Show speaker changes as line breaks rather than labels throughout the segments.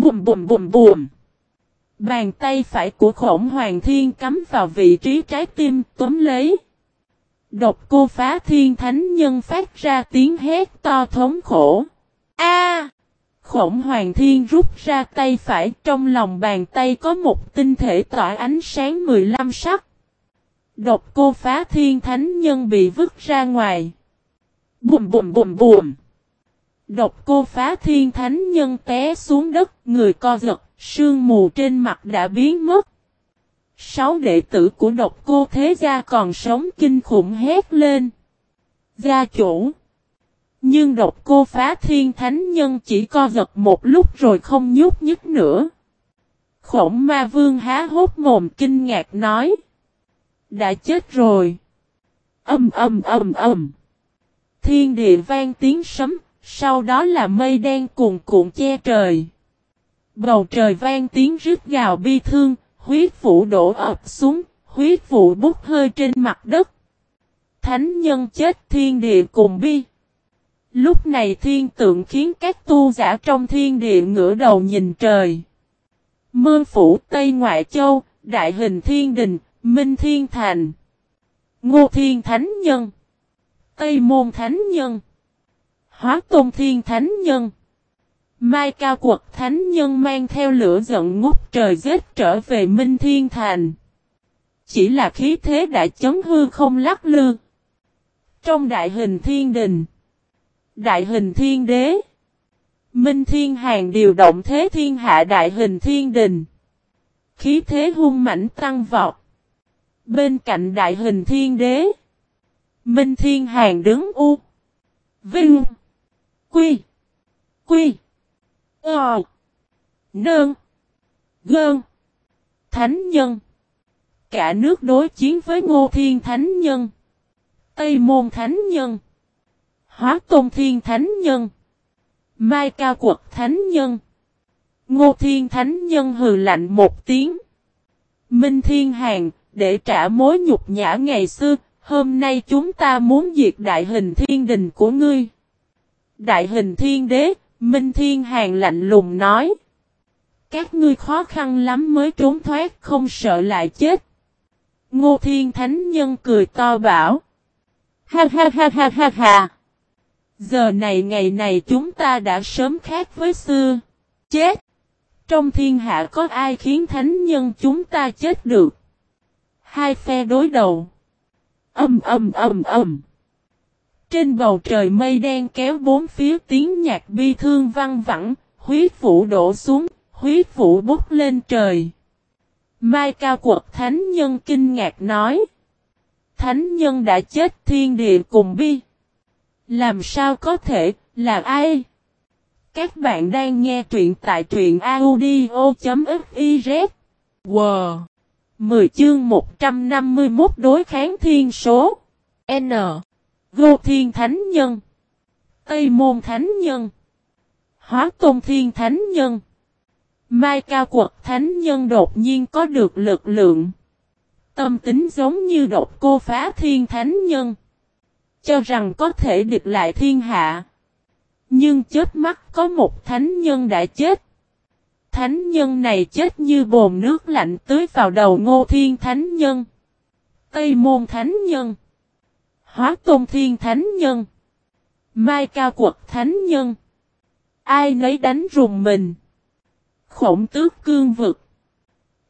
Bùm bùm bùm bùm. Bàn tay phải của khổng hoàng thiên cắm vào vị trí trái tim, túm lấy. Độc cô phá thiên thánh nhân phát ra tiếng hét to thống khổ. A! khổng hoàng thiên rút ra tay phải, trong lòng bàn tay có một tinh thể tỏa ánh sáng 15 sắc. Độc cô phá thiên thánh nhân bị vứt ra ngoài. Bùm bùm bùm bùm. Độc cô phá thiên thánh nhân té xuống đất, người co giật, sương mù trên mặt đã biến mất. Sáu đệ tử của độc cô thế gia còn sống kinh khủng hét lên. Gia chủ. Nhưng độc cô phá thiên thánh nhân chỉ co giật một lúc rồi không nhúc nhích nữa. Khổng ma vương há hốt mồm kinh ngạc nói. Đã chết rồi. Âm âm âm âm. Thiên địa vang tiếng sấm, sau đó là mây đen cuồn cuộn che trời. Bầu trời vang tiếng rít gào bi thương, huyết phủ đổ ập xuống, huyết vụ bút hơi trên mặt đất. Thánh nhân chết thiên địa cùng bi. Lúc này thiên tượng khiến các tu giả trong thiên địa ngửa đầu nhìn trời. Mơ phủ Tây Ngoại Châu, Đại hình Thiên Đình, Minh Thiên Thành. Ngô Thiên Thánh Nhân. Tây Môn Thánh Nhân. Hóa Tôn Thiên Thánh Nhân. Mai Cao Quật Thánh Nhân mang theo lửa giận ngút trời giết trở về Minh Thiên Thành. Chỉ là khí thế đã chấn hư không lắc lư. Trong đại hình thiên đình. Đại hình thiên đế. Minh Thiên Hàng điều động thế thiên hạ đại hình thiên đình. Khí thế hung mãnh tăng vọt. Bên cạnh đại hình thiên đế. Minh Thiên Hàng đứng u. Vinh. Quy. Quy. Ờ. Nơn. Gơn. Thánh nhân. Cả nước đối chiến với Ngô Thiên Thánh nhân. Tây Môn Thánh nhân. Hóa Tôn Thiên Thánh Nhân. Mai Cao Quật Thánh Nhân. Ngô Thiên Thánh Nhân hừ lạnh một tiếng. Minh Thiên Hàng, để trả mối nhục nhã ngày xưa, hôm nay chúng ta muốn diệt đại hình thiên đình của ngươi. Đại hình thiên đế, Minh Thiên Hàng lạnh lùng nói. Các ngươi khó khăn lắm mới trốn thoát không sợ lại chết. Ngô Thiên Thánh Nhân cười to bảo. Ha ha ha ha ha ha. Giờ này ngày này chúng ta đã sớm khác với xưa. Chết! Trong thiên hạ có ai khiến thánh nhân chúng ta chết được? Hai phe đối đầu. Âm âm âm âm. Trên bầu trời mây đen kéo bốn phía tiếng nhạc bi thương văng vẳng, huyết vũ đổ xuống, huyết vũ bút lên trời. Mai Cao Quật Thánh Nhân kinh ngạc nói. Thánh Nhân đã chết thiên địa cùng bi. Làm sao có thể, là ai? Các bạn đang nghe truyện tại truyện audio.fiz. Wow! 10 chương 151 đối kháng thiên số. N. Vô Thiên Thánh Nhân. Tây Môn Thánh Nhân. Hóa Tôn Thiên Thánh Nhân. Mai Cao Quật Thánh Nhân đột nhiên có được lực lượng. Tâm tính giống như độc cô phá Thiên Thánh Nhân cho rằng có thể địch lại thiên hạ. Nhưng chết mắt có một thánh nhân đã chết. Thánh nhân này chết như bồn nước lạnh tưới vào đầu ngô thiên thánh nhân. Tây môn thánh nhân. Hóa tôn thiên thánh nhân. Mai cao quật thánh nhân. Ai nấy đánh rùng mình. Khổng tước cương vực.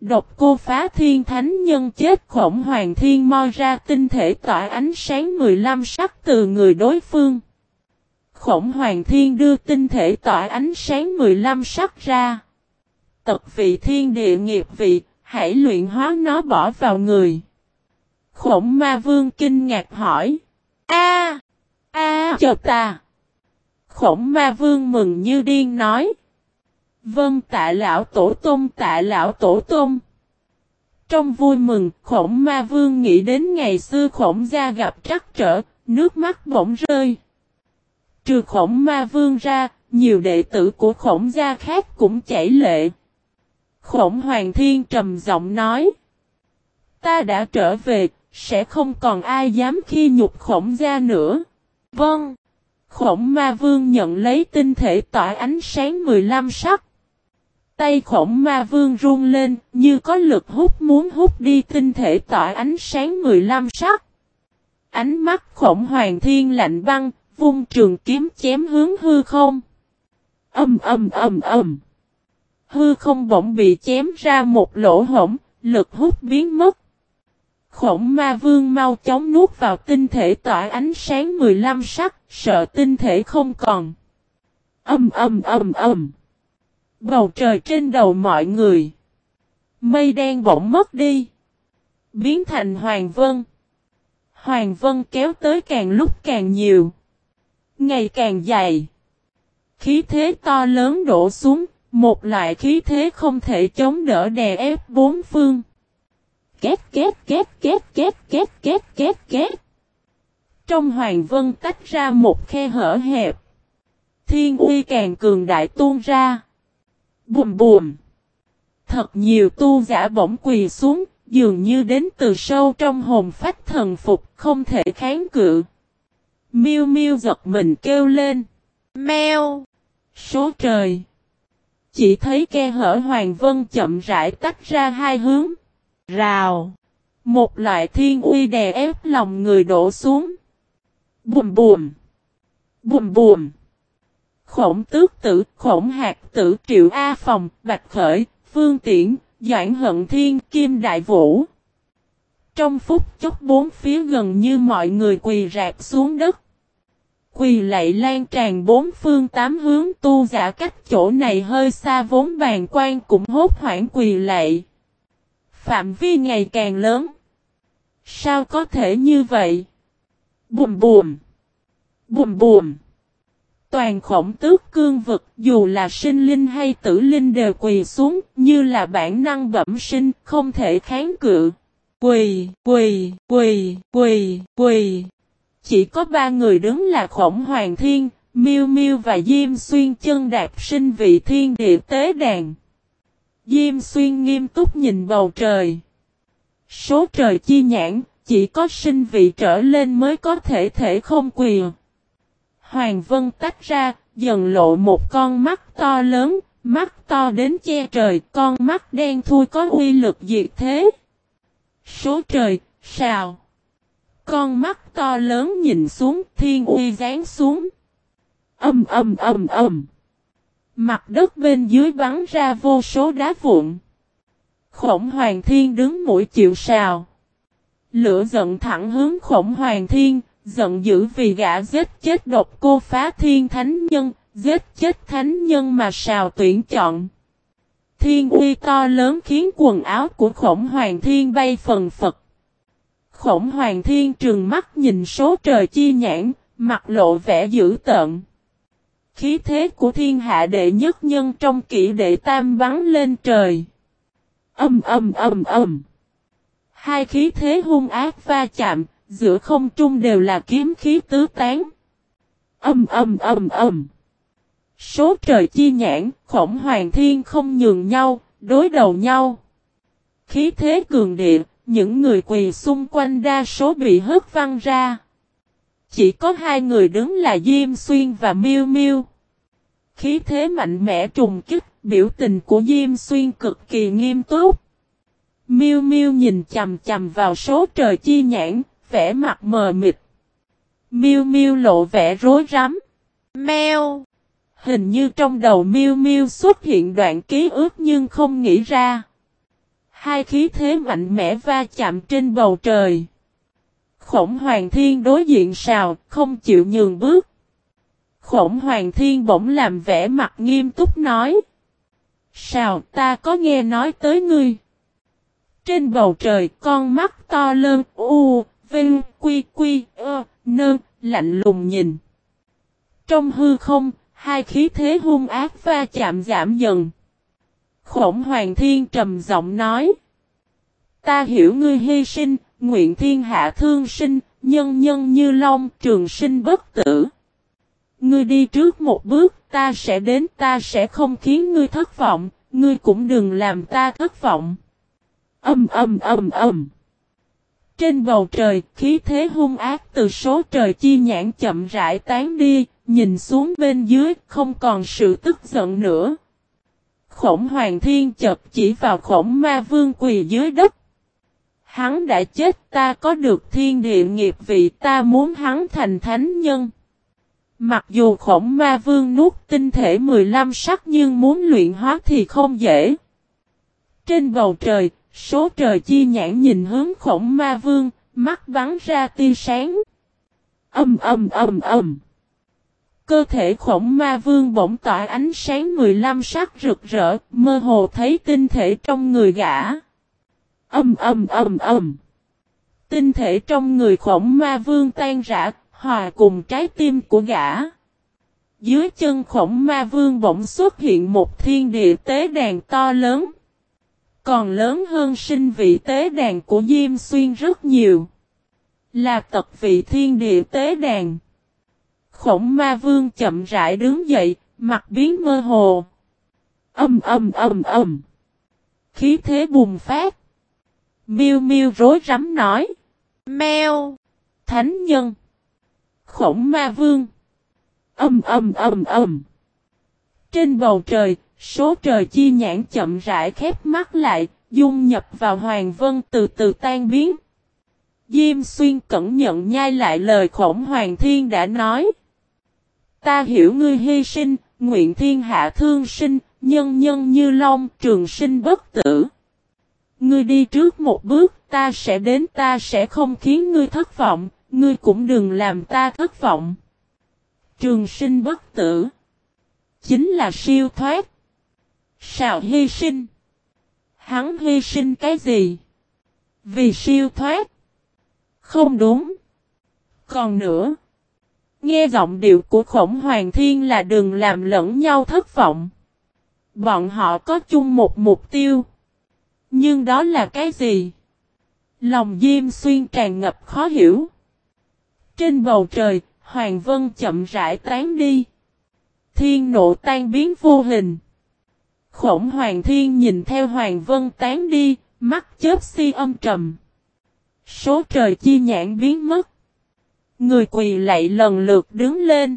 Độc cô phá thiên thánh nhân chết khổng hoàng thiên mo ra tinh thể tỏa ánh sáng 15 sắc từ người đối phương. Khổng hoàng thiên đưa tinh thể tỏa ánh sáng 15 sắc ra. Tật vị thiên địa nghiệp vị, hãy luyện hóa nó bỏ vào người. Khổng ma vương kinh ngạc hỏi. A A chờ ta. À. Khổng ma vương mừng như điên nói. Vâng tạ lão tổ tôm tạ lão tổ tôm." Trong vui mừng, khổng ma vương nghĩ đến ngày xưa khổng gia gặp trắc trở, nước mắt bỗng rơi. Trừ khổng ma vương ra, nhiều đệ tử của khổng gia khác cũng chảy lệ. Khổng hoàng thiên trầm giọng nói. Ta đã trở về, sẽ không còn ai dám khi nhục khổng gia nữa. Vâng. Khổng ma vương nhận lấy tinh thể tỏa ánh sáng 15 sắc. Tay khổng ma vương run lên, như có lực hút muốn hút đi tinh thể tỏa ánh sáng 15 sắc. Ánh mắt khổng hoàng thiên lạnh băng, vung trường kiếm chém hướng hư không. Âm âm âm âm. Hư không bỗng bị chém ra một lỗ hổng, lực hút biến mất. Khổng ma vương mau chóng nuốt vào tinh thể tỏa ánh sáng 15 sắc, sợ tinh thể không còn. Âm âm âm âm. Bầu trời trên đầu mọi người. Mây đen bỗng mất đi. Biến thành hoàng vân. Hoàng vân kéo tới càng lúc càng nhiều. Ngày càng dày. Khí thế to lớn đổ xuống. Một loại khí thế không thể chống đỡ đè ép bốn phương. Két két két két két két két két két. Trong hoàng vân tách ra một khe hở hẹp. Thiên uy càng cường đại tuôn ra. Bùm bùm. Thật nhiều tu giả bỗng quỳ xuống, dường như đến từ sâu trong hồn phách thần phục, không thể kháng cự. Miêu miêu giật mình kêu lên. Mèo. Số trời. Chỉ thấy ke hở hoàng vân chậm rãi tách ra hai hướng. Rào. Một loại thiên uy đè ép lòng người đổ xuống. Bùm bùm. Bùm bùm. Khổng tước tử, khổng hạt tử triệu A phòng, bạch khởi, phương tiễn, doãn hận thiên, kim đại vũ. Trong phút chốc bốn phía gần như mọi người quỳ rạp xuống đất. Quỳ lạy lan tràn bốn phương tám hướng tu giả cách chỗ này hơi xa vốn bàn quan cũng hốt hoảng quỳ lạy. Phạm vi ngày càng lớn. Sao có thể như vậy? Bùm bùm. Bùm bùm. Toàn khổng tước cương vực dù là sinh linh hay tử linh đều quỳ xuống như là bản năng bẩm sinh không thể kháng cự. Quỳ, quỳ, quỳ, quỳ, quỳ. Chỉ có ba người đứng là khổng hoàng thiên, miêu miêu và Diêm Xuyên chân đạp sinh vị thiên địa tế đàn. Diêm Xuyên nghiêm túc nhìn bầu trời. Số trời chi nhãn, chỉ có sinh vị trở lên mới có thể thể không quỳ. Hoàng Vân tách ra, dần lộ một con mắt to lớn, mắt to đến che trời, con mắt đen thui có uy lực diệt thế. Số trời, sao? Con mắt to lớn nhìn xuống, thiên uy rán xuống. Âm âm âm âm. Mặt đất bên dưới bắn ra vô số đá vụn. Khổng Hoàng Thiên đứng mũi chịu sào. Lửa giận thẳng hướng Khổng Hoàng Thiên, giận dữ vì gã giết chết độc cô phá thiên thánh nhân, giết chết thánh nhân mà sào tuyển chọn. Thiên uy to lớn khiến quần áo của khổng hoàng thiên bay phần phật. Khổng hoàng thiên trừng mắt nhìn số trời chi nhãn, mặt lộ vẻ dữ tợn. Khí thế của thiên hạ đệ nhất nhân trong kỷ đệ tam bắn lên trời. Âm âm âm âm. Hai khí thế hung ác va chạm, giữa không trung đều là kiếm khí tứ tán. Âm âm âm âm. Số trời chi nhãn, khổng hoàng thiên không nhường nhau, đối đầu nhau. Khí thế cường địa, những người quỳ xung quanh đa số bị hất văng ra. Chỉ có hai người đứng là Diêm Xuyên và Miêu Miêu. Khí thế mạnh mẽ trùng kích, biểu tình của Diêm Xuyên cực kỳ nghiêm túc. Miêu Miêu nhìn chầm chầm vào số trời chi nhãn, vẻ mặt mờ mịt. Miêu Miêu lộ vẻ rối rắm. Mèo. Hình như trong đầu Miêu Miêu xuất hiện đoạn ký ức nhưng không nghĩ ra. Hai khí thế mạnh mẽ va chạm trên bầu trời. Khổng Hoàng Thiên đối diện sào, không chịu nhường bước. Khổng Hoàng Thiên bỗng làm vẻ mặt nghiêm túc nói. Sào ta có nghe nói tới ngươi. Trên bầu trời con mắt to lớn u, Vinh, Quy, Quy, Ơ, Nơ, lạnh lùng nhìn. Trong hư không, hai khí thế hung ác va chạm giảm dần. Khổng Hoàng Thiên trầm giọng nói. Ta hiểu ngươi hy sinh, nguyện thiên hạ thương sinh, nhân nhân như long, trường sinh bất tử. Ngươi đi trước một bước, ta sẽ đến, ta sẽ không khiến ngươi thất vọng, ngươi cũng đừng làm ta thất vọng. Âm âm âm âm. Trên bầu trời, khí thế hung ác từ số trời chi nhãn chậm rãi tán đi, nhìn xuống bên dưới, không còn sự tức giận nữa. Khổng hoàng thiên chập chỉ vào khổng ma vương quỳ dưới đất. Hắn đã chết ta có được thiên địa nghiệp vị ta muốn hắn thành thánh nhân. Mặc dù khổng ma vương nuốt tinh thể 15 sắc nhưng muốn luyện hóa thì không dễ. Trên bầu trời, số trời chi nhãn nhìn hướng khổng ma vương, mắt bắn ra tia sáng. Âm âm âm âm. Cơ thể khổng ma vương bỗng tỏa ánh sáng 15 sắc rực rỡ, mơ hồ thấy tinh thể trong người gã. Âm âm âm âm. Tinh thể trong người khổng ma vương tan rã, hòa cùng trái tim của gã. Dưới chân khổng ma vương bỗng xuất hiện một thiên địa tế đàn to lớn. Còn lớn hơn sinh vị tế đàn của Diêm Xuyên rất nhiều. Là tật vị thiên địa tế đàn. Khổng ma vương chậm rãi đứng dậy, mặt biến mơ hồ. Âm âm âm âm. Khí thế bùng phát. Miêu miêu rối rắm nói. Mèo. Thánh nhân. Khổng ma vương. Âm âm âm âm. Trên bầu trời, số trời chi nhãn chậm rãi khép mắt lại, dung nhập vào hoàng vân từ từ tan biến. Diêm xuyên cẩn nhận nhai lại lời khổng hoàng thiên đã nói. Ta hiểu ngươi hy sinh, nguyện thiên hạ thương sinh, nhân nhân như long, trường sinh bất tử. Ngươi đi trước một bước, ta sẽ đến ta sẽ không khiến ngươi thất vọng, ngươi cũng đừng làm ta thất vọng. Trường sinh bất tử. Chính là siêu thoát. Sao hy sinh? Hắn hy sinh cái gì? Vì siêu thoát. Không đúng. Còn nữa. Nghe giọng điệu của khổng hoàng thiên là đừng làm lẫn nhau thất vọng. Bọn họ có chung một mục tiêu. Nhưng đó là cái gì? Lòng Diêm Xuyên tràn ngập khó hiểu. Trên bầu trời, Hoàng Vân chậm rãi tán đi. Thiên nộ tan biến vô hình. Khổng Hoàng Thiên nhìn theo Hoàng Vân tán đi, mắt chớp si âm trầm. Số trời chi nhãn biến mất. Người quỳ lạy lần lượt đứng lên.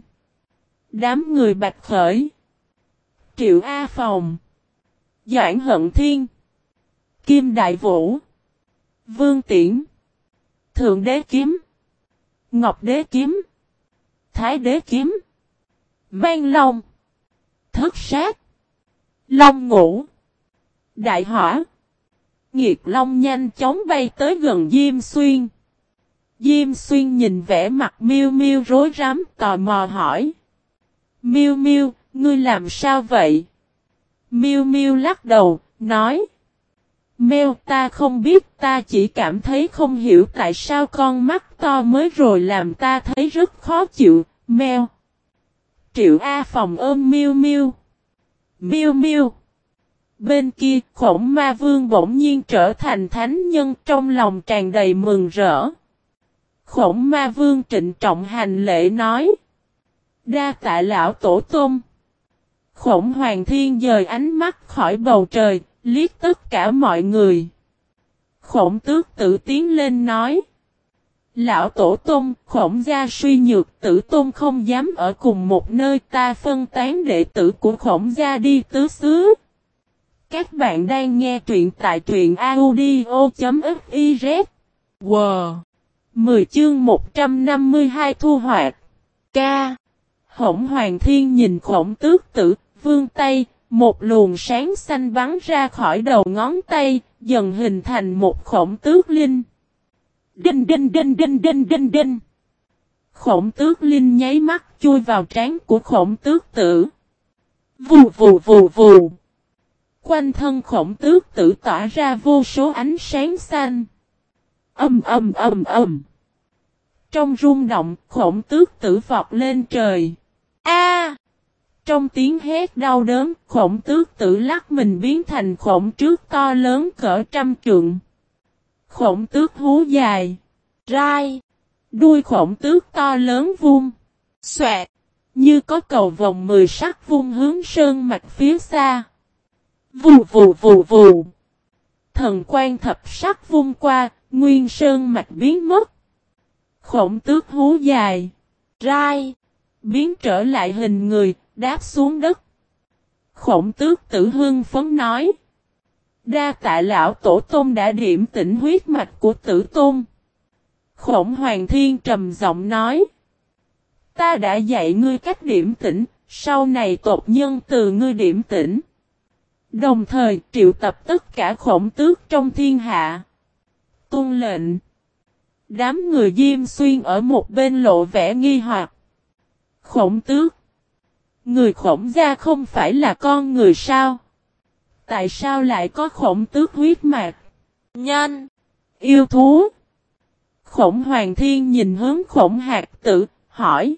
Đám người bạch khởi. Triệu A Phòng. Doãn Hận Thiên. Kim Đại Vũ. Vương Tiễn. Thượng Đế Kiếm. Ngọc Đế Kiếm. Thái Đế Kiếm. Mang Long. Thất Sát. Long Ngũ. Đại Hỏa. Nghiệt Long nhanh chóng bay tới gần Diêm Xuyên. Diêm Xuyên nhìn vẻ mặt miêu miêu rối rắm tò mò hỏi. Miêu miêu, ngươi làm sao vậy? Miêu miêu lắc đầu, nói. Mèo ta không biết ta chỉ cảm thấy không hiểu tại sao con mắt to mới rồi làm ta thấy rất khó chịu, mèo. Triệu A phòng ôm miêu miêu. Miêu miêu. Bên kia khổng ma vương bỗng nhiên trở thành thánh nhân trong lòng tràn đầy mừng rỡ. Khổng ma vương trịnh trọng hành lễ nói. Đa tạ lão tổ tôm. Khổng hoàng thiên dời ánh mắt khỏi bầu trời, liếc tất cả mọi người. Khổng tước tự tiến lên nói. Lão tổ tôn, khổng gia suy nhược tử tôn không dám ở cùng một nơi ta phân tán đệ tử của khổng gia đi tứ xứ. Các bạn đang nghe truyện tại truyện audio.fiz. Wow! 10 chương 152 thu hoạch. Ca. Hổng Hoàng Thiên nhìn khổng tước tử, vương tay, một luồng sáng xanh bắn ra khỏi đầu ngón tay, dần hình thành một khổng tước linh. Đinh đinh đinh đinh đinh đinh đinh. Khổng tước linh nháy mắt chui vào trán của khổng tước tử. Vù vù vù vù. Quanh thân khổng tước tử tỏa ra vô số ánh sáng xanh. Âm âm âm âm. Trong rung động, khổng tước tử vọt lên trời. A! Trong tiếng hét đau đớn, khổng tước tử lắc mình biến thành khổng trước to lớn cỡ trăm trượng. Khổng tước hú dài. Rai. Đuôi khổng tước to lớn vung. Xoẹt. Như có cầu vòng mười sắc vung hướng sơn mạch phía xa. Vù vù vù vù. Thần quan thập sắc vung qua, nguyên sơn mạch biến mất. Khổng tước hú dài. Rai. Biến trở lại hình người, đáp xuống đất. Khổng tước tử hưng phấn nói. Đa tạ lão tổ tôn đã điểm tỉnh huyết mạch của tử tôn. Khổng hoàng thiên trầm giọng nói. Ta đã dạy ngươi cách điểm tỉnh, sau này tộc nhân từ ngươi điểm tỉnh. Đồng thời triệu tập tất cả khổng tước trong thiên hạ. Tôn lệnh. Đám người Diêm Xuyên ở một bên lộ vẻ nghi hoặc. Khổng tước. Người khổng gia không phải là con người sao? Tại sao lại có khổng tước huyết mạch? Nhanh! Yêu thú! Khổng hoàng thiên nhìn hướng khổng hạt tử, hỏi.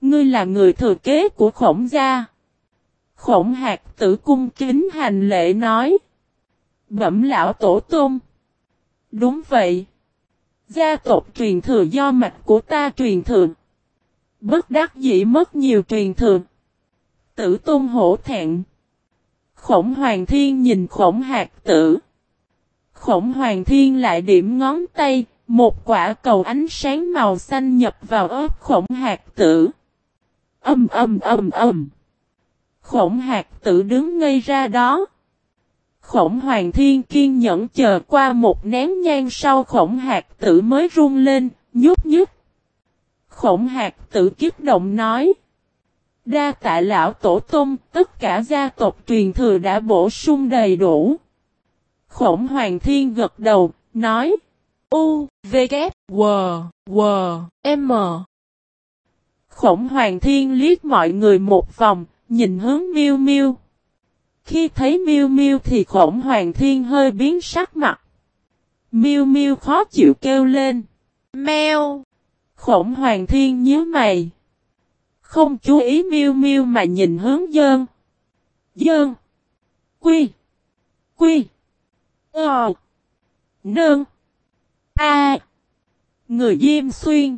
Ngươi là người thừa kế của khổng gia. Khổng hạt tử cung kính hành lễ nói. Bẩm lão tổ tôn. Đúng vậy. Gia tộc truyền thừa do mạch của ta truyền thừa. Bất đắc dĩ mất nhiều truyền thừa. Tử tôn hổ thẹn. Khổng hoàng thiên nhìn khổng hạt tử. Khổng hoàng thiên lại điểm ngón tay, một quả cầu ánh sáng màu xanh nhập vào ớt khổng hạt tử. Âm âm âm âm. Khổng hạt tử đứng ngây ra đó. Khổng hoàng thiên kiên nhẫn chờ qua một nén nhang sau khổng hạt tử mới run lên, nhút nhút. Khổng hạt tử kiếp động nói. Đa tạ lão tổ tông, tất cả gia tộc truyền thừa đã bổ sung đầy đủ. Khổng hoàng thiên gật đầu, nói. U, V, K, W, W, M. Khổng hoàng thiên liếc mọi người một vòng, nhìn hướng miêu miêu. Khi thấy miêu miêu thì khổng hoàng thiên hơi biến sắc mặt. Miêu miêu khó chịu kêu lên. Mèo. Khổng hoàng thiên nhớ mày. Không chú ý miêu miêu mà nhìn hướng dơn. Dơn. Quy. Quy. Ờ. Nương. A. Người Diêm Xuyên.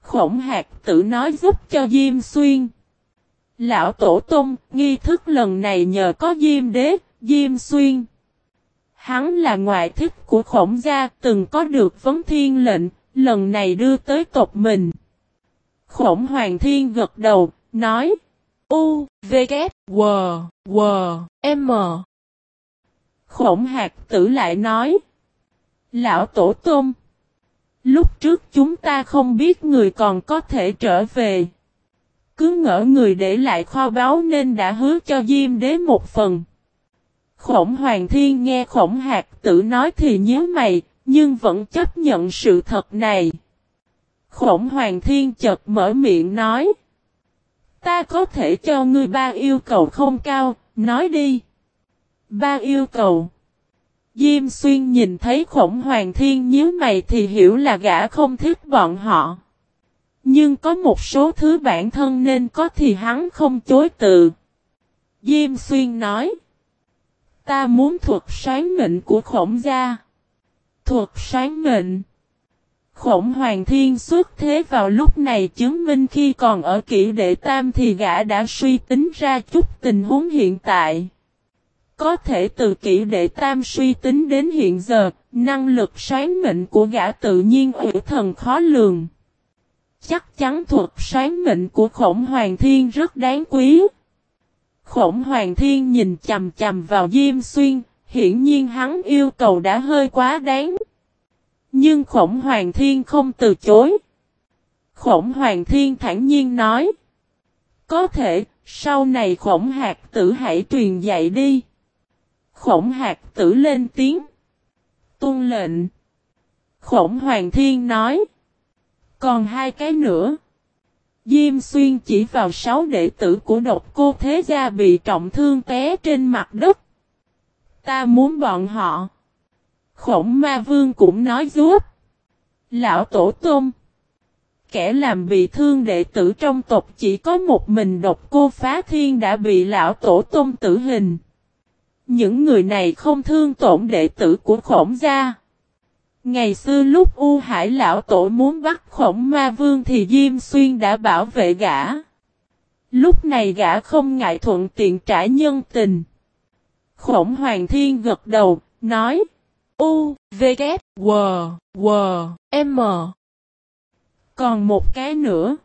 Khổng hạt tự nói giúp cho Diêm Xuyên. Lão Tổ Tông, nghi thức lần này nhờ có Diêm Đế, Diêm Xuyên. Hắn là ngoại thích của khổng gia từng có được vấn thiên lệnh, lần này đưa tới tộc mình. Khổng Hoàng Thiên gật đầu, nói. U, V, K, W, W, M. Khổng Hạc tử lại nói. Lão Tổ Tôn Lúc trước chúng ta không biết người còn có thể trở về. Cứ ngỡ người để lại kho báu nên đã hứa cho Diêm Đế một phần. Khổng Hoàng Thiên nghe khổng Hạc tử nói thì nhớ mày, nhưng vẫn chấp nhận sự thật này. Khổng Hoàng Thiên chợt mở miệng nói. Ta có thể cho ngươi ba yêu cầu không cao, nói đi. Ba yêu cầu. Diêm xuyên nhìn thấy khổng hoàng thiên nhíu mày thì hiểu là gã không thích bọn họ. Nhưng có một số thứ bản thân nên có thì hắn không chối từ. Diêm xuyên nói. Ta muốn thuật sáng mệnh của khổng gia. Thuật sáng mệnh. Khổng hoàng thiên xuất thế vào lúc này chứng minh khi còn ở kỷ đệ tam thì gã đã suy tính ra chút tình huống hiện tại. Có thể từ kỷ đệ tam suy tính đến hiện giờ, năng lực sáng mệnh của gã tự nhiên ủy thần khó lường. Chắc chắn thuật sáng mệnh của khổng hoàng thiên rất đáng quý. Khổng hoàng thiên nhìn chầm chầm vào Diêm Xuyên, hiển nhiên hắn yêu cầu đã hơi quá đáng. Nhưng khổng hoàng thiên không từ chối. Khổng hoàng thiên thản nhiên nói. Có thể, sau này khổng hạt tử hãy truyền dạy đi. Khổng hạt tử lên tiếng. Tôn lệnh. Khổng hoàng thiên nói. Còn hai cái nữa. Diêm xuyên chỉ vào sáu đệ tử của độc cô thế gia bị trọng thương té trên mặt đất. Ta muốn bọn họ. Khổng ma vương cũng nói giúp. Lão tổ tôn Kẻ làm bị thương đệ tử trong tộc chỉ có một mình độc cô phá thiên đã bị lão tổ tôn tử hình. Những người này không thương tổn đệ tử của khổng gia. Ngày xưa lúc U Hải Lão Tổ muốn bắt khổng ma vương thì Diêm Xuyên đã bảo vệ gã. Lúc này gã không ngại thuận tiện trả nhân tình. Khổng Hoàng Thiên gật đầu, nói. U, V, K, W, W, M. Còn một cái nữa.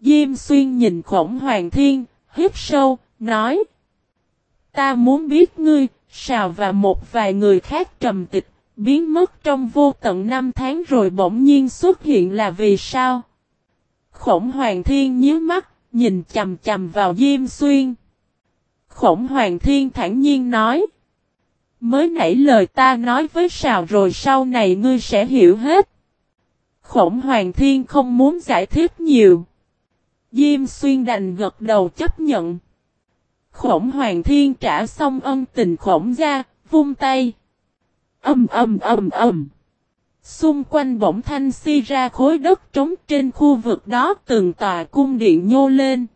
Diêm Xuyên nhìn khổng Hoàng Thiên, hít sâu, nói. Ta muốn biết ngươi, Sào và một vài người khác trầm tịch, biến mất trong vô tận năm tháng rồi bỗng nhiên xuất hiện là vì sao? Khổng Hoàng Thiên nhíu mắt, nhìn chầm chầm vào Diêm Xuyên. Khổng Hoàng Thiên thản nhiên nói. Mới nãy lời ta nói với Sào rồi sau này ngươi sẽ hiểu hết. Khổng Hoàng Thiên không muốn giải thích nhiều. Diêm Xuyên đành gật đầu chấp nhận. Khổng Hoàng Thiên trả xong ân tình khổng ra, vung tay. Âm âm âm âm. Xung quanh bỗng thanh si ra khối đất trống trên khu vực đó từng tòa cung điện nhô lên.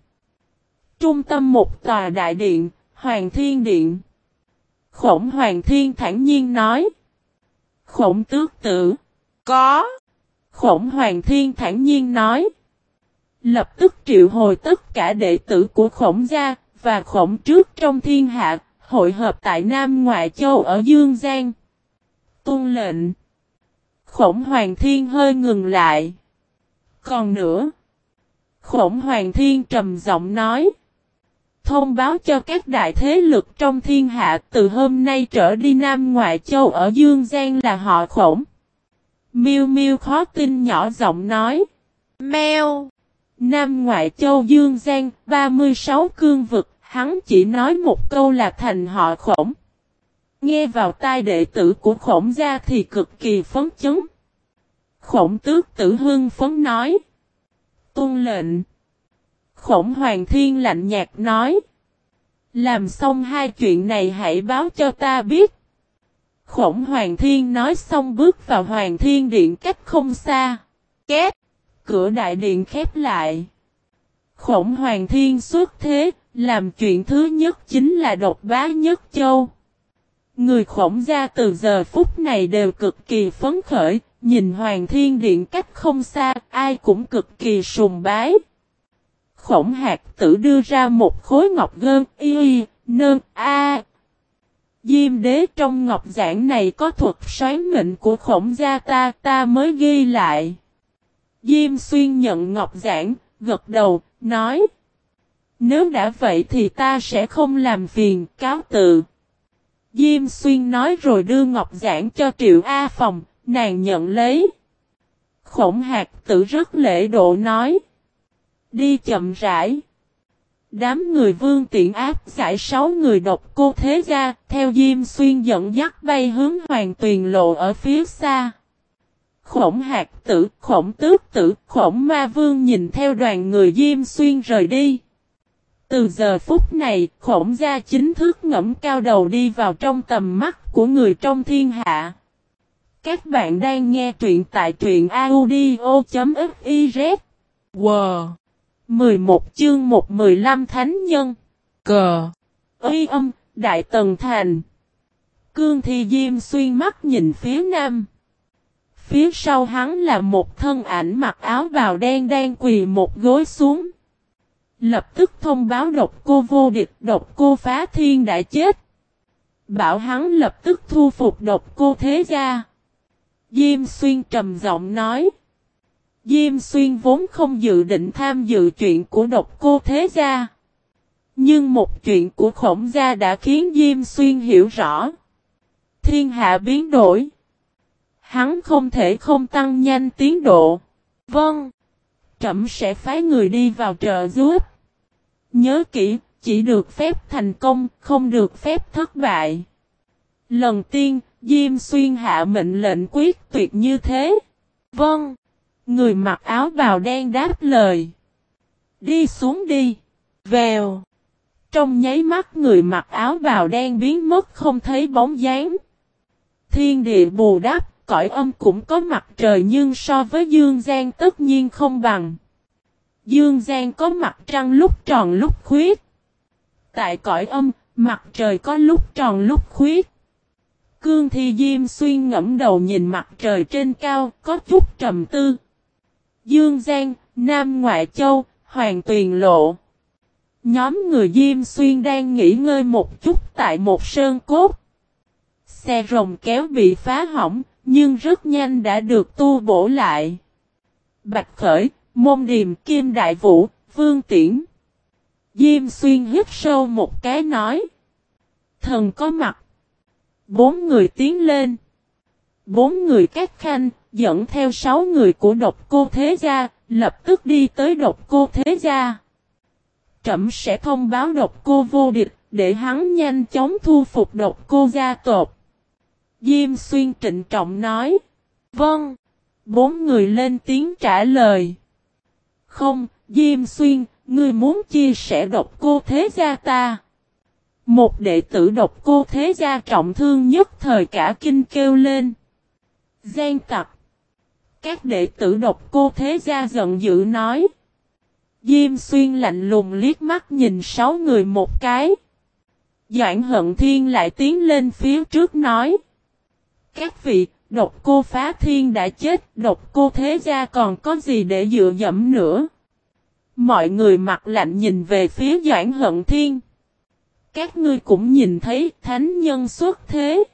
Trung tâm một tòa đại điện, Hoàng Thiên Điện. Khổng Hoàng Thiên thản nhiên nói. Khổng tước tử. Có. Khổng Hoàng Thiên thản nhiên nói. Lập tức triệu hồi tất cả đệ tử của khổng gia, và khổng trước trong thiên hạ, hội hợp tại Nam Ngoại Châu ở Dương Giang. Tôn lệnh. Khổng Hoàng Thiên hơi ngừng lại. Còn nữa. Khổng Hoàng Thiên trầm giọng nói. Thông báo cho các đại thế lực trong thiên hạ từ hôm nay trở đi Nam Ngoại Châu ở Dương Giang là họ khổng. Miêu Miêu khó tin nhỏ giọng nói. Mèo. Nam Ngoại Châu Dương Giang, 36 cương vực, hắn chỉ nói một câu là thành họ khổng. Nghe vào tai đệ tử của khổng gia thì cực kỳ phấn chấn. Khổng tước tử hưng phấn nói. Tôn lệnh. Khổng hoàng thiên lạnh nhạt nói. Làm xong hai chuyện này hãy báo cho ta biết. Khổng hoàng thiên nói xong bước vào hoàng thiên điện cách không xa. Két. Cửa đại điện khép lại. Khổng hoàng thiên xuất thế, làm chuyện thứ nhất chính là độc bá nhất châu. Người khổng gia từ giờ phút này đều cực kỳ phấn khởi, nhìn Hoàng Thiên Điện cách không xa, ai cũng cực kỳ sùng bái. Khổng hạt tử đưa ra một khối ngọc gơn, y y, nơn, a. Diêm đế trong ngọc giảng này có thuật xoán mệnh của khổng gia ta, ta mới ghi lại. Diêm xuyên nhận ngọc giảng, gật đầu, nói. Nếu đã vậy thì ta sẽ không làm phiền, cáo tự. Diêm xuyên nói rồi đưa ngọc giảng cho triệu A phòng, nàng nhận lấy. Khổng hạt tử rất lễ độ nói. Đi chậm rãi. Đám người vương tiện áp giải sáu người độc cô thế ra theo Diêm Xuyên dẫn dắt bay hướng hoàng tuyền lộ ở phía xa. Khổng hạt tử, khổng tước tử, khổng ma vương nhìn theo đoàn người Diêm Xuyên rời đi. Từ giờ phút này, khổng gia chính thức ngẫm cao đầu đi vào trong tầm mắt của người trong thiên hạ. Các bạn đang nghe truyện tại truyện audio.fif. Wow! 11 chương 115 Thánh Nhân. Cờ. Ây âm, Đại Tần Thành. Cương Thi Diêm xuyên mắt nhìn phía nam. Phía sau hắn là một thân ảnh mặc áo bào đen đang quỳ một gối xuống. Lập tức thông báo độc cô vô địch độc cô phá thiên đã chết. Bảo hắn lập tức thu phục độc cô thế gia. Diêm xuyên trầm giọng nói. Diêm xuyên vốn không dự định tham dự chuyện của độc cô thế gia. Nhưng một chuyện của khổng gia đã khiến Diêm xuyên hiểu rõ. Thiên hạ biến đổi. Hắn không thể không tăng nhanh tiến độ. Vâng. Trẩm sẽ phái người đi vào trợ giúp. Nhớ kỹ, chỉ được phép thành công, không được phép thất bại. Lần tiên, Diêm Xuyên hạ mệnh lệnh quyết tuyệt như thế. Vâng. Người mặc áo bào đen đáp lời. Đi xuống đi. Vèo. Trong nháy mắt người mặc áo bào đen biến mất không thấy bóng dáng. Thiên địa bù đắp, cõi âm cũng có mặt trời nhưng so với Dương gian tất nhiên không bằng. Dương gian có mặt trăng lúc tròn lúc khuyết. Tại cõi âm, mặt trời có lúc tròn lúc khuyết. Cương Thi Diêm xuyên ngẫm đầu nhìn mặt trời trên cao, có chút trầm tư. Dương Giang, Nam Ngoại Châu, Hoàng Tuyền Lộ. Nhóm người Diêm Xuyên đang nghỉ ngơi một chút tại một sơn cốt. Xe rồng kéo bị phá hỏng, nhưng rất nhanh đã được tu bổ lại. Bạch Khởi, Môn Điềm Kim Đại Vũ, Vương Tiễn. Diêm xuyên hít sâu một cái nói. Thần có mặt. Bốn người tiến lên. Bốn người các khanh, dẫn theo sáu người của độc cô thế gia, lập tức đi tới độc cô thế gia. Trẩm sẽ thông báo độc cô vô địch, để hắn nhanh chóng thu phục độc cô gia tộc. Diêm xuyên trịnh trọng nói. Vâng. Bốn người lên tiếng trả lời. Không, Diêm xuyên, ngươi muốn chia sẻ độc cô thế gia ta. Một đệ tử độc cô thế gia trọng thương nhất thời cả kinh kêu lên. Giang tặc. Các đệ tử độc cô thế gia giận dữ nói. Diêm xuyên lạnh lùng liếc mắt nhìn sáu người một cái. Doãn hận thiên lại tiến lên phía trước nói. Các vị, độc cô phá thiên đã chết, độc cô thế gia còn có gì để dựa dẫm nữa. Mọi người mặt lạnh nhìn về phía Doãn hận thiên. Các ngươi cũng nhìn thấy thánh nhân xuất thế.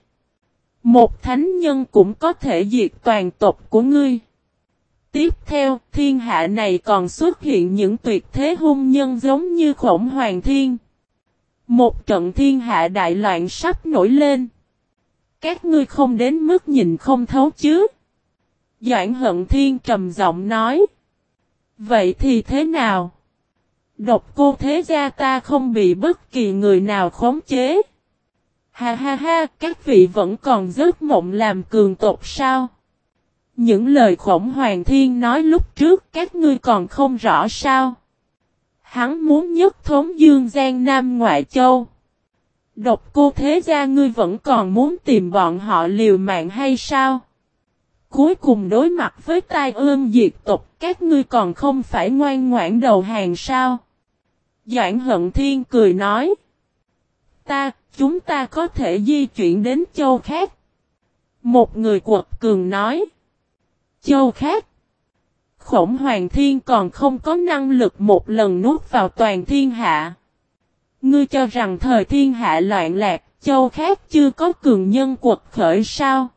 Một thánh nhân cũng có thể diệt toàn tộc của ngươi. Tiếp theo, thiên hạ này còn xuất hiện những tuyệt thế hung nhân giống như khổng hoàng thiên. Một trận thiên hạ đại loạn sắp nổi lên. Các ngươi không đến mức nhìn không thấu chứ. Doãn hận thiên trầm giọng nói. Vậy thì thế nào? Độc cô thế gia ta không bị bất kỳ người nào khống chế. Ha ha ha, các vị vẫn còn giấc mộng làm cường tộc sao? Những lời khổng hoàng thiên nói lúc trước các ngươi còn không rõ sao? Hắn muốn nhất thống dương gian Nam Ngoại Châu. Độc cô thế gia ngươi vẫn còn muốn tìm bọn họ liều mạng hay sao? Cuối cùng đối mặt với tai ương diệt tộc các ngươi còn không phải ngoan ngoãn đầu hàng sao? Doãn hận thiên cười nói. Ta, chúng ta có thể di chuyển đến châu khác. Một người quật cường nói. Châu khác. Khổng hoàng thiên còn không có năng lực một lần nuốt vào toàn thiên hạ. Ngươi cho rằng thời thiên hạ loạn lạc, châu khác chưa có cường nhân quật khởi sao?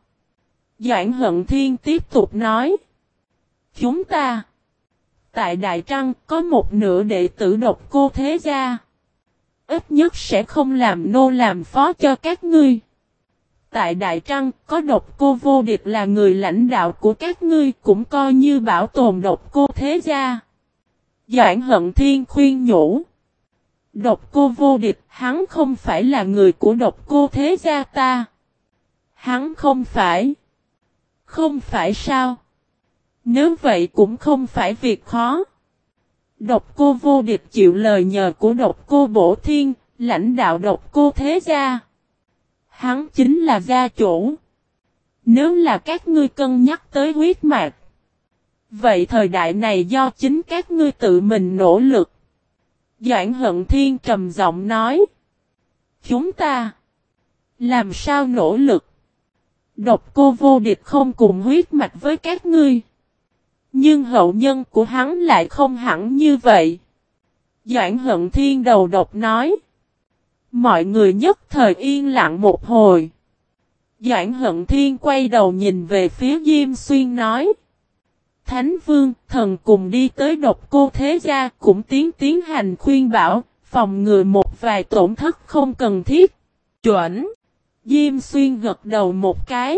Doãn hận thiên tiếp tục nói. Chúng ta. Tại Đại Trăng có một nửa đệ tử độc cô thế gia. Ít nhất sẽ không làm nô làm phó cho các ngươi. Tại Đại Trăng, có độc cô vô địch là người lãnh đạo của các ngươi cũng coi như bảo tồn độc cô thế gia. Doãn hận thiên khuyên nhủ. Độc cô vô địch, hắn không phải là người của độc cô thế gia ta. Hắn không phải. Không phải sao? Nếu vậy cũng không phải việc khó. Độc cô vô địch chịu lời nhờ của độc cô bổ thiên, lãnh đạo độc cô thế gia. Hắn chính là gia chủ. Nếu là các ngươi cân nhắc tới huyết mạch. Vậy thời đại này do chính các ngươi tự mình nỗ lực. Doãn hận thiên trầm giọng nói. Chúng ta. Làm sao nỗ lực? Độc cô vô địch không cùng huyết mạch với các ngươi. Nhưng hậu nhân của hắn lại không hẳn như vậy. Doãn hận thiên đầu độc nói. Mọi người nhất thời yên lặng một hồi. Doãn hận thiên quay đầu nhìn về phía Diêm Xuyên nói. Thánh Vương, thần cùng đi tới độc cô thế gia cũng tiến tiến hành khuyên bảo, phòng ngừa một vài tổn thất không cần thiết. Chuẩn! Diêm Xuyên gật đầu một cái.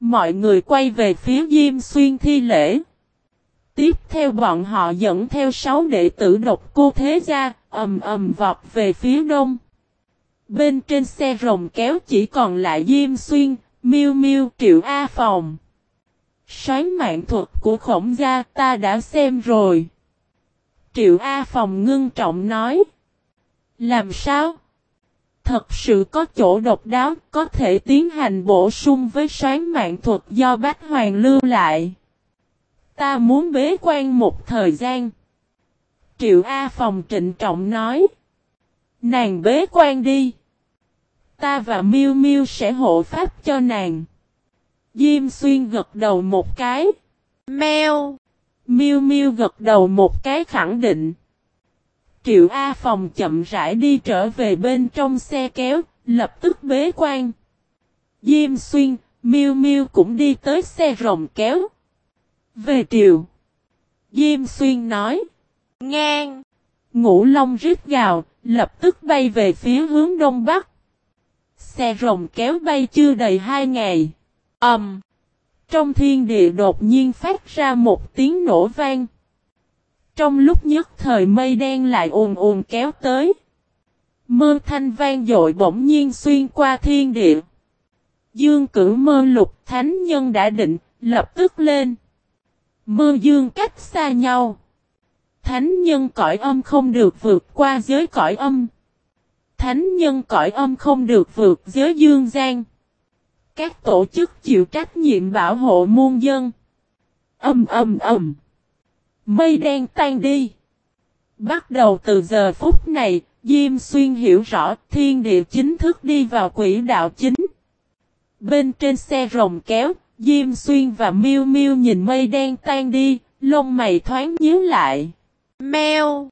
Mọi người quay về phía Diêm Xuyên thi lễ. Tiếp theo bọn họ dẫn theo sáu đệ tử độc cô thế gia, ầm ầm vọt về phía đông. Bên trên xe rồng kéo chỉ còn lại Diêm Xuyên, Miêu Miêu Triệu A Phòng. Xoán mạng thuật của khổng gia ta đã xem rồi. Triệu A Phòng ngưng trọng nói. Làm sao? Thật sự có chỗ độc đáo có thể tiến hành bổ sung với xoán mạng thuật do Bách Hoàng lưu lại. Ta muốn bế quan một thời gian. Triệu A Phòng trịnh trọng nói. Nàng bế quan đi. Ta và Miu Miu sẽ hộ pháp cho nàng. Diêm xuyên gật đầu một cái. Mèo. Miu Miu gật đầu một cái khẳng định. Triệu A Phòng chậm rãi đi trở về bên trong xe kéo, lập tức bế quan. Diêm xuyên, Miu Miu cũng đi tới xe rồng kéo. Về triều. Diêm xuyên nói. Ngang. Ngũ Long rít gào, lập tức bay về phía hướng đông bắc. Xe rồng kéo bay chưa đầy hai ngày. ầm, um, Trong thiên địa đột nhiên phát ra một tiếng nổ vang. Trong lúc nhất thời mây đen lại ồn ồn kéo tới. Mơ thanh vang dội bỗng nhiên xuyên qua thiên địa. Dương cử mơ lục thánh nhân đã định, lập tức lên. Mơ dương cách xa nhau. Thánh nhân cõi âm không được vượt qua giới cõi âm. Thánh nhân cõi âm không được vượt giới dương gian. Các tổ chức chịu trách nhiệm bảo hộ muôn dân. Âm âm âm. Mây đen tan đi. Bắt đầu từ giờ phút này, Diêm Xuyên hiểu rõ thiên địa chính thức đi vào quỹ đạo chính. Bên trên xe rồng kéo, Diêm Xuyên và Miêu Miêu nhìn mây đen tan đi, lông mày thoáng nhíu lại. Mèo!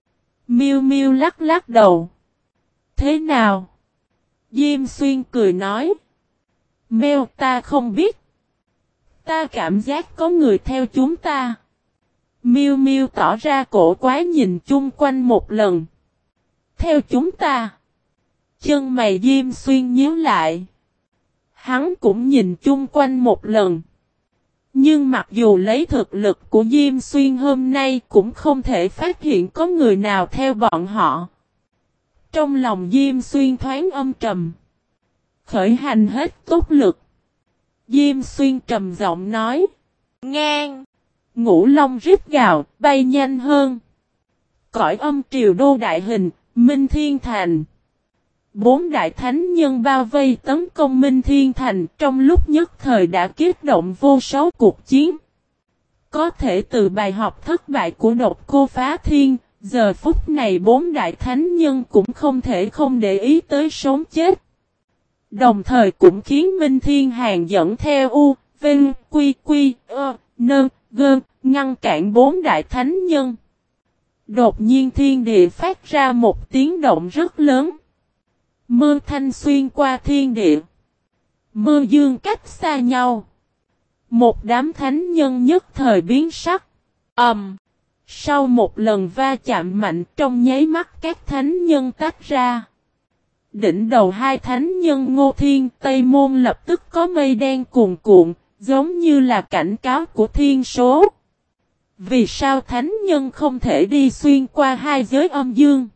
Miêu Miêu lắc lắc đầu. Thế nào? Diêm Xuyên cười nói. Mèo ta không biết. Ta cảm giác có người theo chúng ta. Miêu Miêu tỏ ra cổ quái nhìn chung quanh một lần. Theo chúng ta. Chân mày Diêm Xuyên nhíu lại. Hắn cũng nhìn chung quanh một lần. Nhưng mặc dù lấy thực lực của Diêm Xuyên hôm nay cũng không thể phát hiện có người nào theo bọn họ. Trong lòng Diêm Xuyên thoáng âm trầm. Khởi hành hết tốt lực. Diêm Xuyên trầm giọng nói. Ngang. Ngũ Long rít gào, bay nhanh hơn. Cõi âm triều đô đại hình, Minh Thiên Thành. Bốn đại thánh nhân bao vây tấn công Minh Thiên Thành trong lúc nhất thời đã kết động vô số cuộc chiến. Có thể từ bài học thất bại của độc cô phá thiên, giờ phút này bốn đại thánh nhân cũng không thể không để ý tới sống chết. Đồng thời cũng khiến Minh Thiên Hàng dẫn theo U, Vinh, Quy, Quy, Ơ, Nơ, Gơn, ngăn cản bốn đại thánh nhân. Đột nhiên thiên địa phát ra một tiếng động rất lớn. Mơ thanh xuyên qua thiên địa. Mơ dương cách xa nhau. Một đám thánh nhân nhất thời biến sắc. ầm. Um, sau một lần va chạm mạnh trong nháy mắt các thánh nhân tách ra. Đỉnh đầu hai thánh nhân Ngô Thiên Tây Môn lập tức có mây đen cuồn cuộn, giống như là cảnh cáo của thiên số. Vì sao thánh nhân không thể đi xuyên qua hai giới âm dương?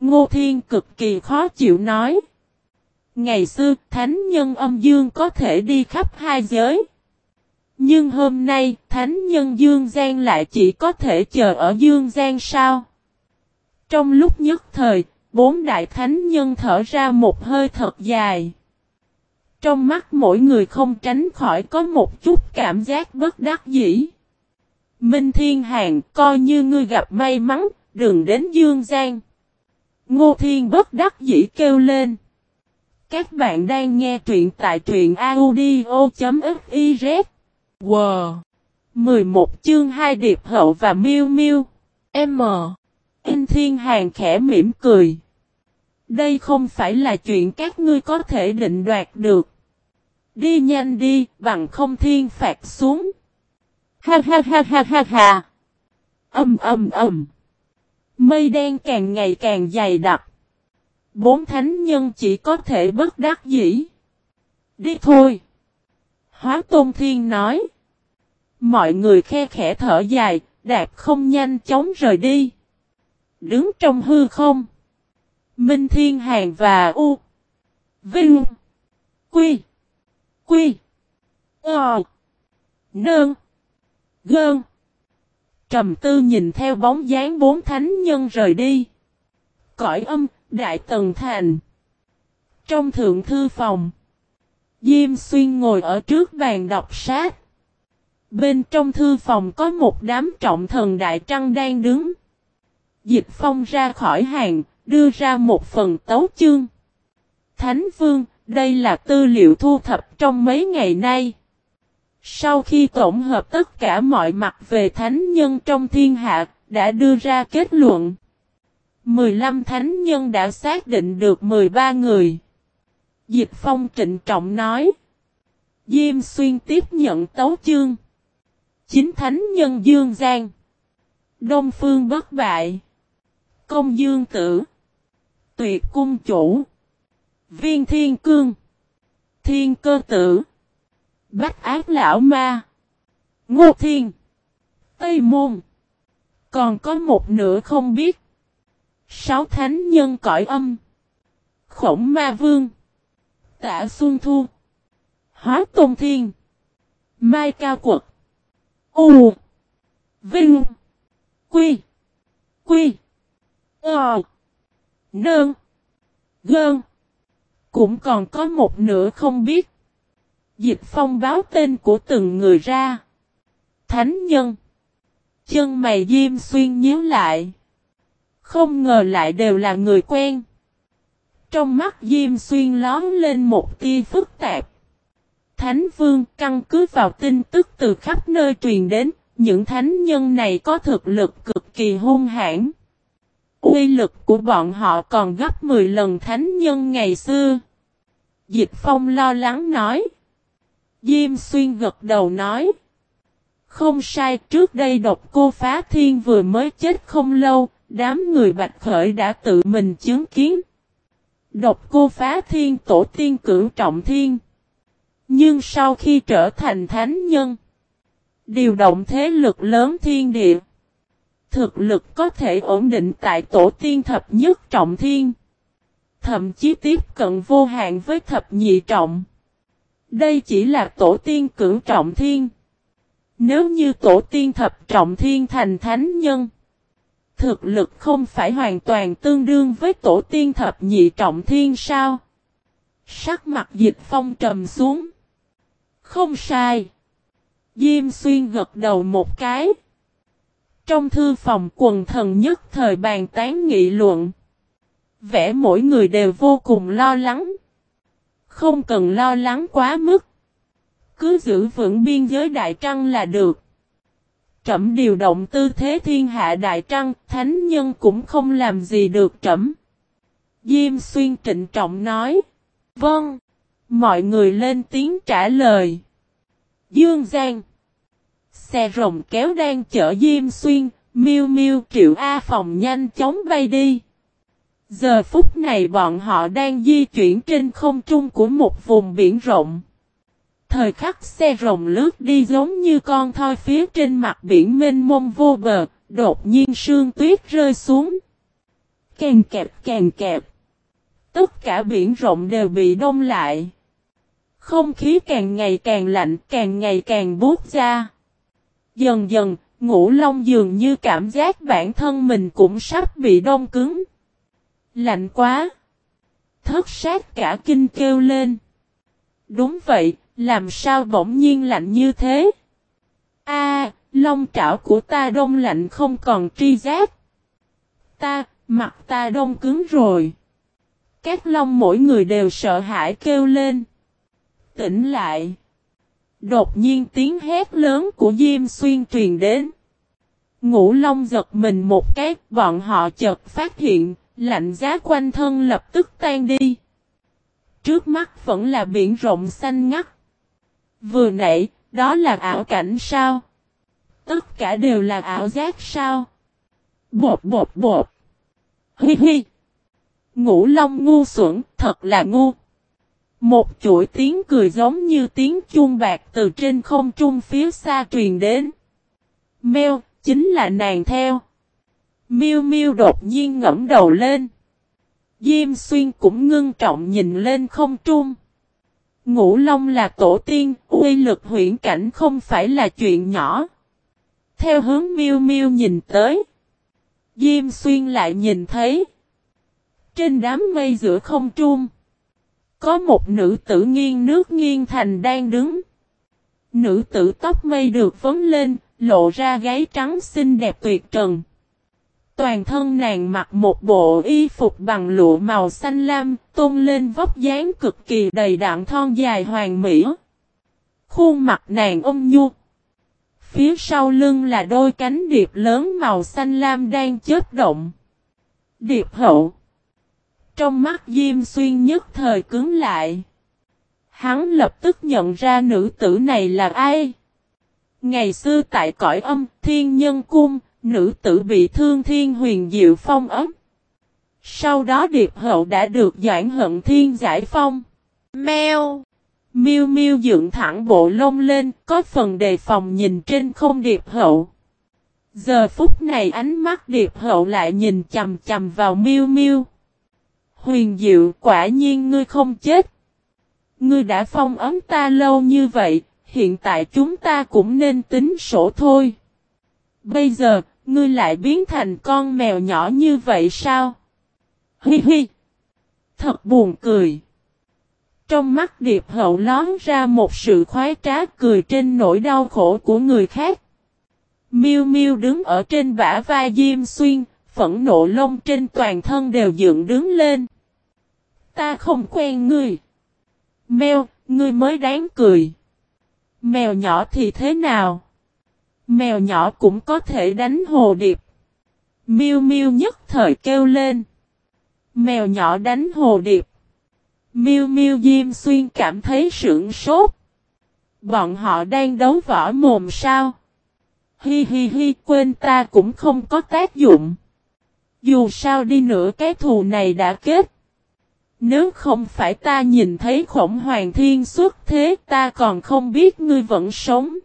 Ngô Thiên cực kỳ khó chịu nói. Ngày xưa, thánh nhân âm dương có thể đi khắp hai giới. Nhưng hôm nay, thánh nhân dương gian lại chỉ có thể chờ ở dương gian sao? Trong lúc nhất thời, bốn đại thánh nhân thở ra một hơi thật dài. Trong mắt mỗi người không tránh khỏi có một chút cảm giác bất đắc dĩ. Minh Thiên Hàng coi như ngươi gặp may mắn, đừng đến Dương Giang. Ngô Thiên bất đắc dĩ kêu lên. Các bạn đang nghe truyện tại truyện audio.fiz. Wow! 11 chương 2 điệp hậu và miêu miêu. M. In Thiên Hàng khẽ mỉm cười. Đây không phải là chuyện các ngươi có thể định đoạt được. Đi nhanh đi, bằng không thiên phạt xuống. Ha ha ha ha ha ha. Âm âm âm. Mây đen càng ngày càng dày đặc. Bốn thánh nhân chỉ có thể bất đắc dĩ. Đi thôi. Hóa Tôn Thiên nói. Mọi người khe khẽ thở dài, đạp không nhanh chóng rời đi. Đứng trong hư không. Minh Thiên Hàng và U. Vinh. Quy. Quy. Ờ. Nương. Gơn. Trầm tư nhìn theo bóng dáng bốn thánh nhân rời đi. Cõi âm, Đại Tần Thành. Trong thượng thư phòng. Diêm xuyên ngồi ở trước bàn đọc sát. Bên trong thư phòng có một đám trọng thần đại trăng đang đứng. Dịch phong ra khỏi hàng, đưa ra một phần tấu chương. Thánh vương, đây là tư liệu thu thập trong mấy ngày nay. Sau khi tổng hợp tất cả mọi mặt về thánh nhân trong thiên hạ, đã đưa ra kết luận. 15 thánh nhân đã xác định được 13 người. Dịch Phong trịnh trọng nói. Diêm Xuyên tiếp nhận tấu chương. Chính thánh nhân Dương Giang. Đông Phương bất bại. Công dương tử. Tuyệt cung chủ. Viên thiên cương. Thiên cơ tử. Bách ác lão ma. Ngô thiên. Tây môn. Còn có một nửa không biết. Sáu thánh nhân cõi âm. Khổng ma vương. Tạ Xuân Thu. Hóa Tôn Thiên. Mai Cao Quật. U. Vinh. Quy. Quy. Ờ. Nơn. Gơn. Cũng còn có một nửa không biết. Dịch phong báo tên của từng người ra. Thánh nhân. Chân mày diêm xuyên nhíu lại. Không ngờ lại đều là người quen. Trong mắt Diêm Xuyên lón lên một tia phức tạp. Thánh Vương căn cứ vào tin tức từ khắp nơi truyền đến, những thánh nhân này có thực lực cực kỳ hung hãn. Uy lực của bọn họ còn gấp 10 lần thánh nhân ngày xưa. Dịch Phong lo lắng nói. Diêm Xuyên gật đầu nói. Không sai, trước đây độc cô phá thiên vừa mới chết không lâu, đám người bạch khởi đã tự mình chứng kiến. Độc cô phá thiên tổ tiên cửu trọng thiên. Nhưng sau khi trở thành thánh nhân, điều động thế lực lớn thiên địa, thực lực có thể ổn định tại tổ tiên thập nhất trọng thiên, thậm chí tiếp cận vô hạn với thập nhị trọng. Đây chỉ là tổ tiên cửu trọng thiên. Nếu như tổ tiên thập trọng thiên thành thánh nhân, thực lực không phải hoàn toàn tương đương với tổ tiên thập nhị trọng thiên sao? Sắc mặt dịch phong trầm xuống. Không sai. Diêm xuyên gật đầu một cái. Trong thư phòng quần thần nhất thời bàn tán nghị luận. Vẽ mỗi người đều vô cùng lo lắng. Không cần lo lắng quá mức. Cứ giữ vững biên giới đại trăng là được. Trẩm điều động tư thế thiên hạ đại trăng, thánh nhân cũng không làm gì được trẩm. Diêm xuyên trịnh trọng nói. Vâng. Mọi người lên tiếng trả lời. Dương Giang. Xe rồng kéo đang chở Diêm Xuyên, miêu miêu triệu A phòng nhanh chóng bay đi. Giờ phút này bọn họ đang di chuyển trên không trung của một vùng biển rộng. Thời khắc xe rồng lướt đi giống như con thoi phía trên mặt biển mênh mông vô bờ, đột nhiên sương tuyết rơi xuống. Càng kẹp càng kẹp. Tất cả biển rộng đều bị đông lại. Không khí càng ngày càng lạnh, càng ngày càng buốt ra. Dần dần, ngũ long dường như cảm giác bản thân mình cũng sắp bị đông cứng. Lạnh quá! Thất sát cả kinh kêu lên. Đúng vậy, làm sao bỗng nhiên lạnh như thế? A, lông trảo của ta đông lạnh không còn tri giác. Ta, mặt ta đông cứng rồi. Các lông mỗi người đều sợ hãi kêu lên. Tỉnh lại. Đột nhiên tiếng hét lớn của Diêm Xuyên truyền đến. Ngũ Long giật mình một cái, bọn họ chợt phát hiện, lạnh giá quanh thân lập tức tan đi. Trước mắt vẫn là biển rộng xanh ngắt. Vừa nãy, đó là ảo cảnh sao? Tất cả đều là ảo giác sao? Bột bột bột. Hi hi. Ngũ Long ngu xuẩn, thật là ngu. Một chuỗi tiếng cười giống như tiếng chuông bạc từ trên không trung phía xa truyền đến. Mèo, chính là nàng theo. Miêu miêu đột nhiên ngẫm đầu lên. Diêm xuyên cũng ngưng trọng nhìn lên không trung. Ngũ Long là tổ tiên, uy lực huyễn cảnh không phải là chuyện nhỏ. Theo hướng miêu miêu nhìn tới. Diêm xuyên lại nhìn thấy. Trên đám mây giữa không trung. Có một nữ tử nghiêng nước nghiêng thành đang đứng. Nữ tử tóc mây được vấn lên, lộ ra gáy trắng xinh đẹp tuyệt trần. Toàn thân nàng mặc một bộ y phục bằng lụa màu xanh lam, tôn lên vóc dáng cực kỳ đầy đặn thon dài hoàng mỹ. Khuôn mặt nàng ôm nhu. Phía sau lưng là đôi cánh điệp lớn màu xanh lam đang chớp động. Điệp hậu. Trong mắt Diêm Xuyên nhất thời cứng lại. Hắn lập tức nhận ra nữ tử này là ai. Ngày xưa tại cõi âm thiên nhân cung, nữ tử bị thương thiên huyền diệu phong ấm. Sau đó Điệp Hậu đã được Doãn Hận Thiên giải phong.
Mèo.
Miêu Miêu dựng thẳng bộ lông lên, có phần đề phòng nhìn trên không Điệp Hậu. Giờ phút này ánh mắt Điệp Hậu lại nhìn chầm chầm vào Miêu Miêu. Huyền Diệu, quả nhiên ngươi không chết. Ngươi đã phong ấm ta lâu như vậy, hiện tại chúng ta cũng nên tính sổ thôi. Bây giờ, ngươi lại biến thành con mèo nhỏ như vậy sao? Hi hi! Thật buồn cười. Trong mắt điệp hậu lón ra một sự khoái trá cười trên nỗi đau khổ của người khác. miu miu đứng ở trên bả vai Diêm Xuyên, phẫn nộ lông trên toàn thân đều dựng đứng lên. Ta không quen ngươi. Mèo, ngươi mới đáng cười. Mèo nhỏ thì thế nào? Mèo nhỏ cũng có thể đánh hồ điệp. Miêu Miêu nhất thời kêu lên. Mèo nhỏ đánh hồ điệp. Miêu Miêu Diêm Xuyên cảm thấy sưởng sốt. Bọn họ đang đấu võ mồm sao? Hi hi hi, quên ta cũng không có tác dụng. Dù sao đi nữa cái thù này đã kết. Nếu không phải ta nhìn thấy khổng hoàng thiên xuất thế, ta còn không biết ngươi vẫn sống.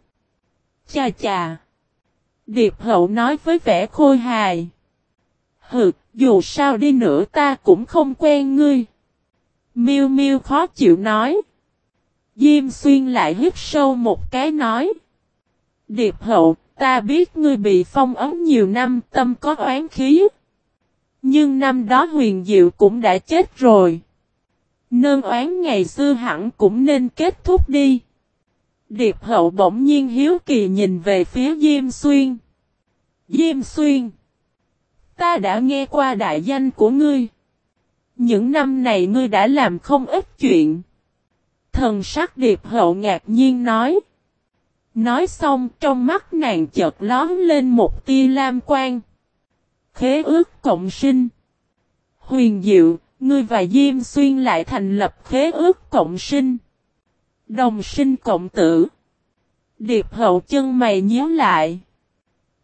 Chà chà. Điệp hậu nói với vẻ khôi hài. Hừ, dù sao đi nữa ta cũng không quen ngươi. Miêu miêu khó chịu nói. Diêm xuyên lại hít sâu một cái nói. Điệp hậu, ta biết ngươi bị phong ấm nhiều năm tâm có oán khí. Nhưng năm đó huyền diệu cũng đã chết rồi. Nơn oán ngày xưa hẳn cũng nên kết thúc đi. Điệp hậu bỗng nhiên hiếu kỳ nhìn về phía Diêm Xuyên. Diêm Xuyên. Ta đã nghe qua đại danh của ngươi. Những năm này ngươi đã làm không ít chuyện. Thần sắc điệp hậu ngạc nhiên nói. Nói xong trong mắt nàng chợt lón lên một tia lam quan. Khế ước cộng sinh. Huyền diệu, ngươi và Diêm Xuyên lại thành lập khế ước cộng sinh. Đồng sinh cộng tử. Điệp hậu chân mày nhíu lại.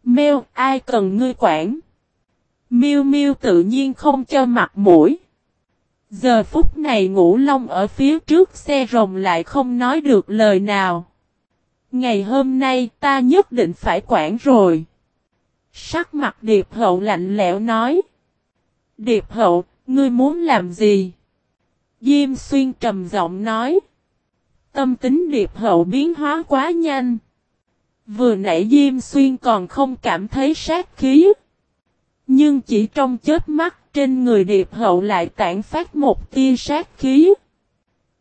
Mèo, ai cần ngươi quản? Miêu Miêu tự nhiên không cho mặt mũi. Giờ phút này ngũ long ở phía trước xe rồng lại không nói được lời nào. Ngày hôm nay ta nhất định phải quản rồi. Sắc mặt điệp hậu lạnh lẽo nói. Điệp hậu, ngươi muốn làm gì? Diêm xuyên trầm giọng nói. Tâm tính điệp hậu biến hóa quá nhanh. Vừa nãy Diêm Xuyên còn không cảm thấy sát khí. Nhưng chỉ trong chết mắt trên người điệp hậu lại tản phát một tia sát khí.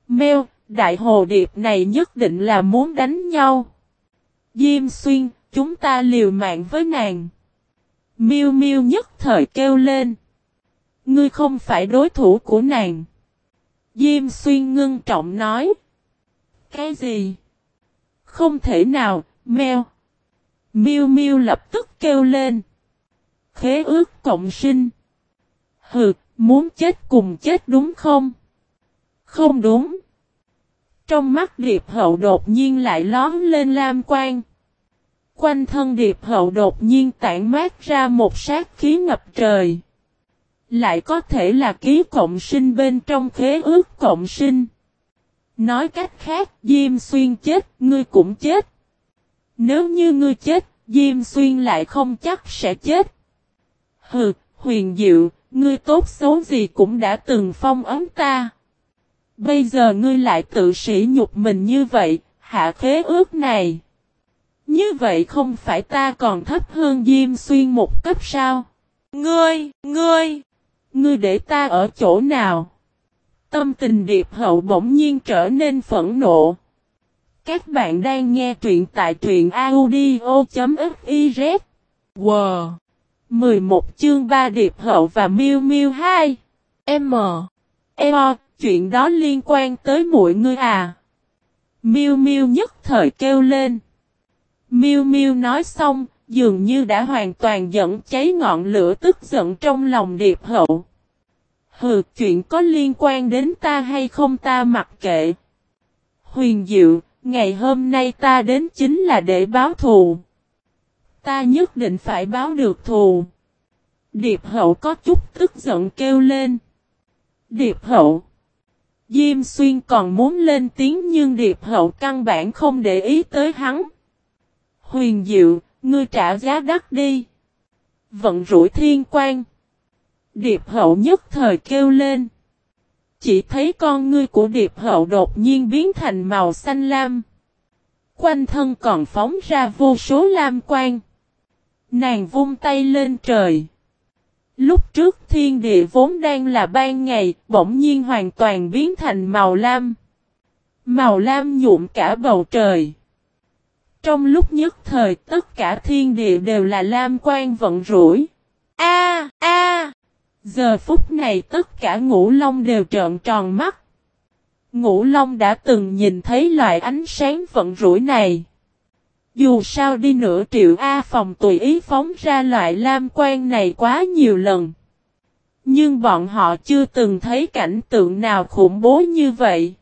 Mèo, đại hồ điệp này nhất định là muốn đánh nhau. Diêm xuyên, chúng ta liều mạng với nàng. Miêu miêu nhất thời kêu lên. Ngươi không phải đối thủ của nàng. Diêm xuyên ngưng trọng nói. Cái gì? Không thể nào, meo, miu miu lập tức kêu lên. Khế ước cộng sinh. Hừ, muốn chết cùng chết đúng không? Không đúng. Trong mắt điệp hậu đột nhiên lại lón lên lam quan. Quanh thân điệp hậu đột nhiên tản mát ra một sát khí ngập trời. Lại có thể là ký cộng sinh bên trong khế ước cộng sinh. Nói cách khác, Diêm Xuyên chết, ngươi cũng chết. Nếu như ngươi chết, Diêm Xuyên lại không chắc sẽ chết. Hừ, huyền diệu, ngươi tốt xấu gì cũng đã từng phong ấm ta. Bây giờ ngươi lại tự sỉ nhục mình như vậy, hạ khế ước này. Như vậy không phải ta còn thấp hơn Diêm Xuyên một cấp sao?
Ngươi, ngươi,
ngươi để ta ở chỗ nào? Tâm tình điệp hậu bỗng nhiên trở nên phẫn nộ. Các bạn đang nghe truyện tại truyện audio.fiz. Wow! 11 chương 3 điệp hậu và miêu miêu 2. M. Eo, Chuyện đó liên quan tới mỗi người à. Miêu miêu nhất thời kêu lên. Miêu miêu nói xong, dường như đã hoàn toàn dẫn cháy ngọn lửa tức giận trong lòng điệp hậu. Hừ, chuyện có liên quan đến ta hay không ta mặc kệ. Huyền Diệu, ngày hôm nay ta đến chính là để báo thù. Ta nhất định phải báo được thù. Điệp hậu có chút tức giận kêu lên. Điệp hậu. Diêm xuyên còn muốn lên tiếng nhưng điệp hậu căn bản không để ý tới hắn. Huyền diệu, ngươi trả giá đắt đi. Vận rủi thiên quan. Điệp hậu nhất thời kêu lên. Chỉ thấy con ngươi của điệp hậu đột nhiên biến thành màu xanh lam. Quanh thân còn phóng ra vô số lam quan. Nàng vung tay lên trời. Lúc trước thiên địa vốn đang là ban ngày, bỗng nhiên hoàn toàn biến thành màu lam. Màu lam nhuộm cả bầu trời. Trong lúc nhất thời tất cả thiên địa đều là lam quan vận rủi. A a Giờ phút này tất cả ngũ long đều trợn tròn mắt. Ngũ long đã từng nhìn thấy loại ánh sáng vận rủi này. Dù sao đi nữa triệu A phòng tùy ý phóng ra loại lam quan này quá nhiều lần. Nhưng bọn họ chưa từng thấy cảnh tượng nào khủng bố như vậy.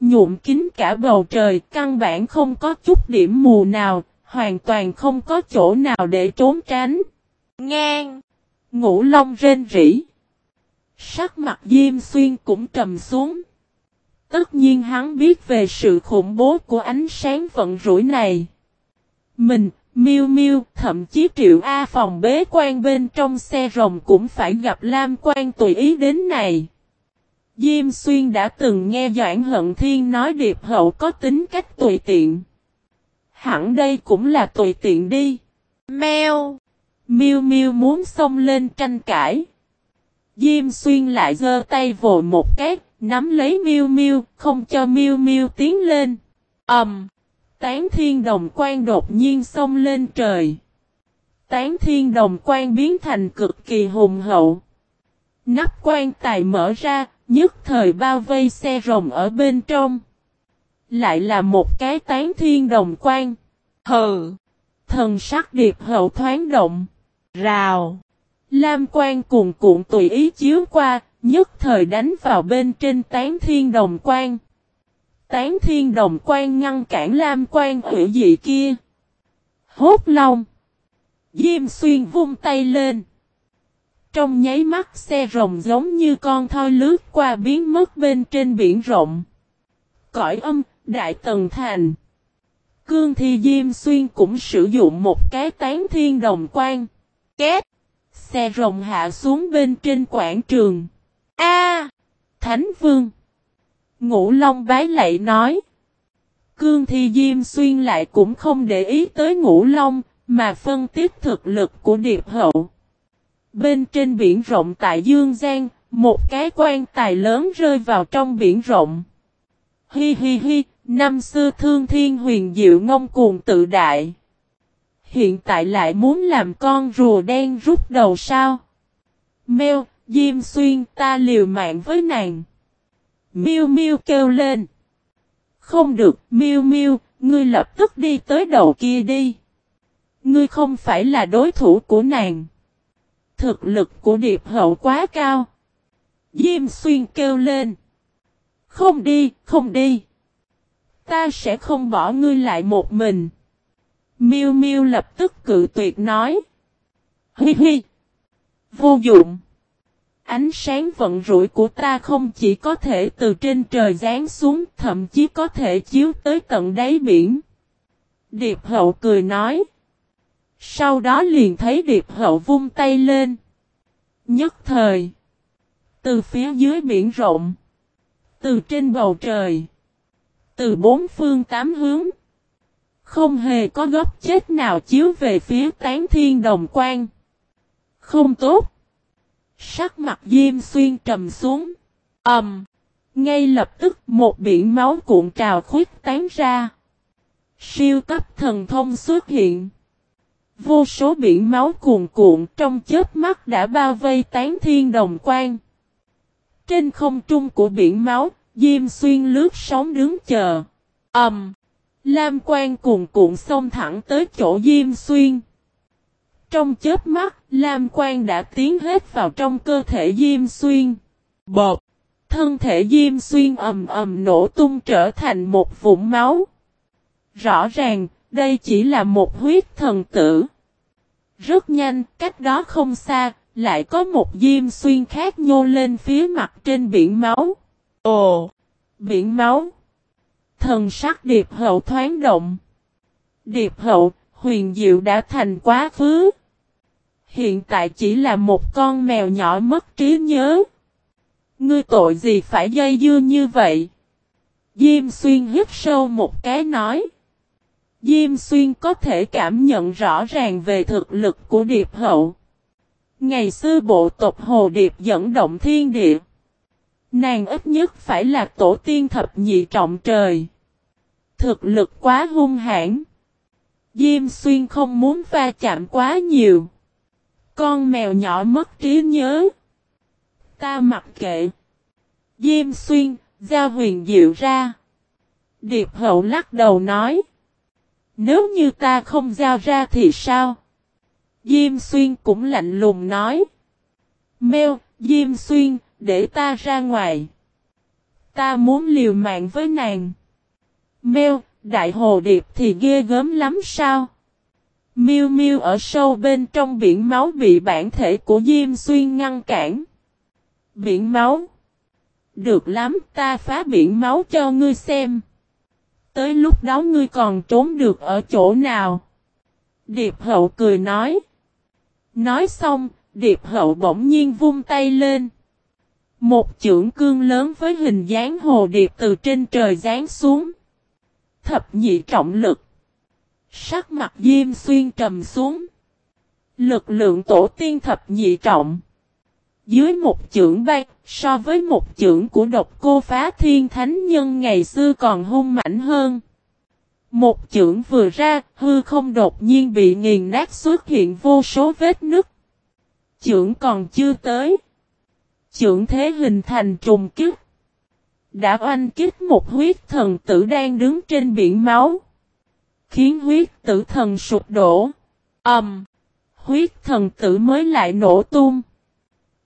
Nhuộm kín cả bầu trời căn bản không có chút điểm mù nào, hoàn toàn không có chỗ nào để trốn tránh. Ngang! Ngũ Long rên rỉ. Sắc mặt Diêm Xuyên cũng trầm xuống. Tất nhiên hắn biết về sự khủng bố của ánh sáng vận rủi này. Mình, Miu Miu, thậm chí Triệu A phòng bế quan bên trong xe rồng cũng phải gặp Lam Quan tùy ý đến này. Diêm Xuyên đã từng nghe Doãn Hận Thiên nói Điệp Hậu có tính cách tùy tiện. Hẳn đây cũng là tùy tiện đi. Mèo. Miu Miu muốn xông lên tranh cãi. Diêm Xuyên lại giơ tay vội một cái, nắm lấy Miu Miu, không cho Miu Miu tiến lên. Ầm. Um, tán thiên đồng quan đột nhiên xông lên trời. Tán thiên đồng quan biến thành cực kỳ hùng hậu. Nắp quan tài mở ra, nhất thời bao vây xe rồng ở bên trong. Lại là một cái tán thiên đồng quan. Hừ! Thần sắc điệp hậu thoáng động. Rào! Lam quan cuồn cuộn tùy ý chiếu qua, nhất thời đánh vào bên trên tán thiên đồng quan. Tán thiên đồng quan ngăn cản Lam quan hữu dị kia. Hốt long! Diêm xuyên vung tay lên. Trong nháy mắt xe rồng giống như con thoi lướt qua biến mất bên trên biển rộng. Cõi âm, đại tần thành. Cương Thi Diêm Xuyên cũng sử dụng một cái tán thiên đồng quan. Két. Xe rồng hạ xuống bên trên quảng trường. A, Thánh Vương. Ngũ Long bái lạy nói. Cương Thi Diêm Xuyên lại cũng không để ý tới Ngũ Long, mà phân tích thực lực của Điệp Hậu. Bên trên biển rộng tại Dương Giang, một cái quan tài lớn rơi vào trong biển rộng. Hi hi hi, năm xưa thương thiên huyền diệu ngông cuồng tự đại. Hiện tại lại muốn làm con rùa đen rút đầu sao? Mèo, Diêm Xuyên ta liều mạng với nàng. Miu Miu kêu lên. Không được, Miu Miu, ngươi lập tức đi tới đầu kia đi. Ngươi không phải là đối thủ của nàng. Thực lực của điệp hậu quá cao. Diêm xuyên kêu lên. Không đi, không đi. Ta sẽ không bỏ ngươi lại một mình. Miu Miu lập tức cự tuyệt nói. Hi hi. Vô dụng. Ánh sáng vận rủi của ta không chỉ có thể từ trên trời rán xuống, thậm chí có thể chiếu tới tận đáy biển. Điệp hậu cười nói. Sau đó liền thấy điệp hậu vung tay lên. Nhất thời. Từ phía dưới biển rộng. Từ trên bầu trời. Từ bốn phương tám hướng. Không hề có góc chết nào chiếu về phía tán thiên đồng quan. Không tốt. Sắc mặt Diêm Xuyên trầm xuống. ầm, um, Ngay lập tức một biển máu cuộn trào khuyết tán ra. Siêu cấp thần thông xuất hiện. Vô số biển máu cuồn cuộn trong chớp mắt đã bao vây tán thiên đồng quan. Trên không trung của biển máu, Diêm Xuyên lướt sóng đứng chờ. ầm, um, Lam quan cuồn cuộn xông thẳng tới chỗ Diêm Xuyên. Trong chớp mắt, Lam Quan đã tiến hết vào trong cơ thể Diêm Xuyên. Bột! Thân thể Diêm Xuyên ầm ầm nổ tung trở thành một vũng máu. Rõ ràng, đây chỉ là một huyết thần tử. Rất nhanh, cách đó không xa, lại có một diêm xuyên khác nhô lên phía mặt trên biển máu.
Ồ!
Biển máu. Thần sắc điệp hậu thoáng động. Điệp hậu, huyền diệu đã thành quá khứ. Hiện tại chỉ là một con mèo nhỏ mất trí nhớ. Ngươi tội gì phải dây dưa như vậy? Diêm xuyên hít sâu một cái nói. Diêm xuyên có thể cảm nhận rõ ràng về thực lực của điệp hậu. Ngày xưa bộ tộc Hồ Điệp dẫn động thiên địa. Nàng ít nhất phải là tổ tiên thập nhị trọng trời. Thực lực quá hung hãn. Diêm xuyên không muốn va chạm quá nhiều. Con mèo nhỏ mất trí nhớ. Ta mặc kệ. Diêm xuyên, giao huyền diệu ra. Điệp hậu lắc đầu nói. Nếu như ta không giao ra thì sao? Diêm xuyên cũng lạnh lùng nói. Mèo, Diêm xuyên, để ta ra ngoài. Ta muốn liều mạng với nàng. Mêu, đại hồ điệp thì ghê gớm lắm sao? Miêu Miêu ở sâu bên trong biển máu bị bản thể của Diêm Xuyên ngăn cản. Biển máu. Được lắm, ta phá biển máu cho ngươi xem. Tới lúc đó ngươi còn trốn được ở chỗ nào? Điệp hậu cười nói. Nói xong, điệp hậu bỗng nhiên vung tay lên. Một chưởng cương lớn với hình dáng hồ điệp từ trên trời giáng xuống. Thập nhị trọng lực. Sắc mặt Diêm Xuyên trầm xuống. Lực lượng tổ tiên thập nhị trọng. Dưới một chưởng bay, so với một chưởng của độc cô phá thiên thánh nhân ngày xưa còn hung mảnh hơn. Một chưởng vừa ra, hư không đột nhiên bị nghiền nát xuất hiện vô số vết nứt. Chưởng còn chưa tới. Chưởng thế hình thành trùng kích. Đã oanh kích một huyết thần tử đang đứng trên biển máu khiến huyết tử thần sụp đổ. âm Um, huyết thần tử mới lại nổ tung.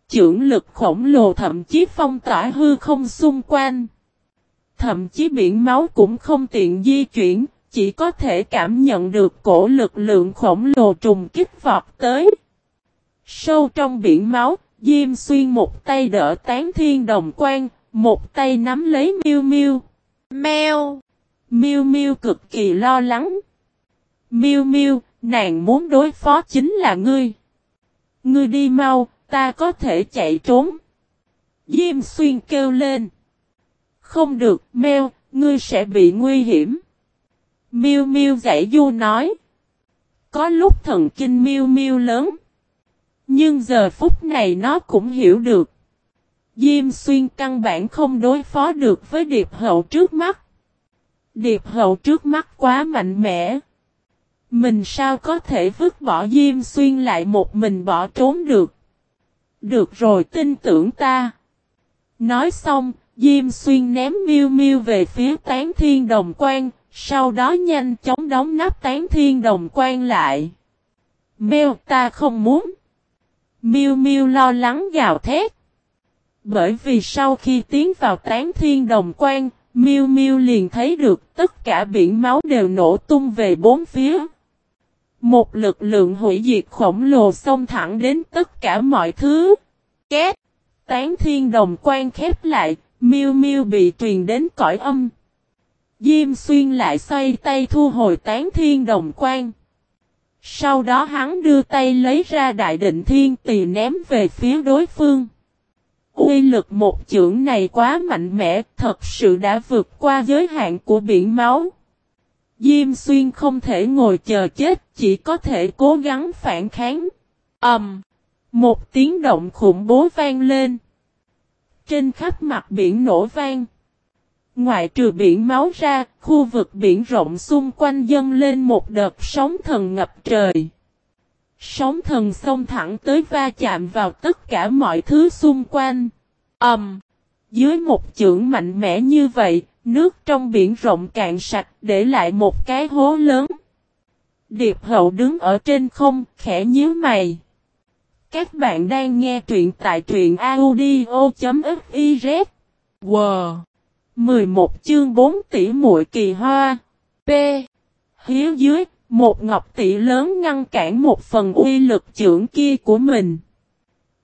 Chưởng lực khổng lồ thậm chí phong tỏa hư không xung quanh. Thậm chí biển máu cũng không tiện di chuyển, chỉ có thể cảm nhận được cổ lực lượng khổng lồ trùng kích vọt tới. Sâu trong biển máu, Diêm Xuyên một tay đỡ tán thiên đồng quan, một tay nắm lấy miêu miêu.
Mèo!
Miu Miu cực kỳ lo lắng. Miu Miu, nàng muốn đối phó chính là ngươi. Ngươi đi mau, ta có thể chạy trốn. Diêm xuyên kêu lên. Không được, mèo, ngươi sẽ bị nguy hiểm. Miu Miu giải du nói. Có lúc thần kinh Miu Miu lớn. Nhưng giờ phút này nó cũng hiểu được. Diêm xuyên căn bản không đối phó được với điệp hậu trước mắt. Điệp hậu trước mắt quá mạnh mẽ. Mình sao có thể vứt bỏ Diêm Xuyên lại một mình bỏ trốn được. Được rồi tin tưởng ta. Nói xong, Diêm Xuyên ném miêu miêu về phía tán thiên đồng quan, sau đó nhanh chóng đóng nắp tán thiên đồng quan lại. Mèo ta không muốn. Miêu miêu lo lắng gào thét. Bởi vì sau khi tiến vào tán thiên đồng quan, Miu Miu liền thấy được tất cả biển máu đều nổ tung về bốn phía. Một lực lượng hủy diệt khổng lồ xông thẳng đến tất cả mọi thứ. Két! Tán thiên đồng quan khép lại, Miu Miu bị truyền đến cõi âm. Diêm xuyên lại xoay tay thu hồi tán thiên đồng quan. Sau đó hắn đưa tay lấy ra đại định thiên tỳ ném về phía đối phương. Uy lực một chưởng này quá mạnh mẽ, thật sự đã vượt qua giới hạn của biển máu. Diêm xuyên không thể ngồi chờ chết, chỉ có thể cố gắng phản kháng. ầm, um, Một tiếng động khủng bố vang lên. Trên khắp mặt biển nổ vang. Ngoại trừ biển máu ra, khu vực biển rộng xung quanh dâng lên một đợt sóng thần ngập trời. Sóng thần xông thẳng tới va chạm vào tất cả mọi thứ xung quanh. Ầm! Um, dưới một chưởng mạnh mẽ như vậy, nước trong biển rộng cạn sạch để lại một cái hố lớn. Điệp hậu đứng ở trên không, khẽ nhíu mày. Các bạn đang nghe truyện tại truyện audio.fif. Wow! 11 chương 4 tỷ muội kỳ hoa. P. Hiếu dưới, một ngọc tỷ lớn ngăn cản một phần uy lực trưởng kia của mình.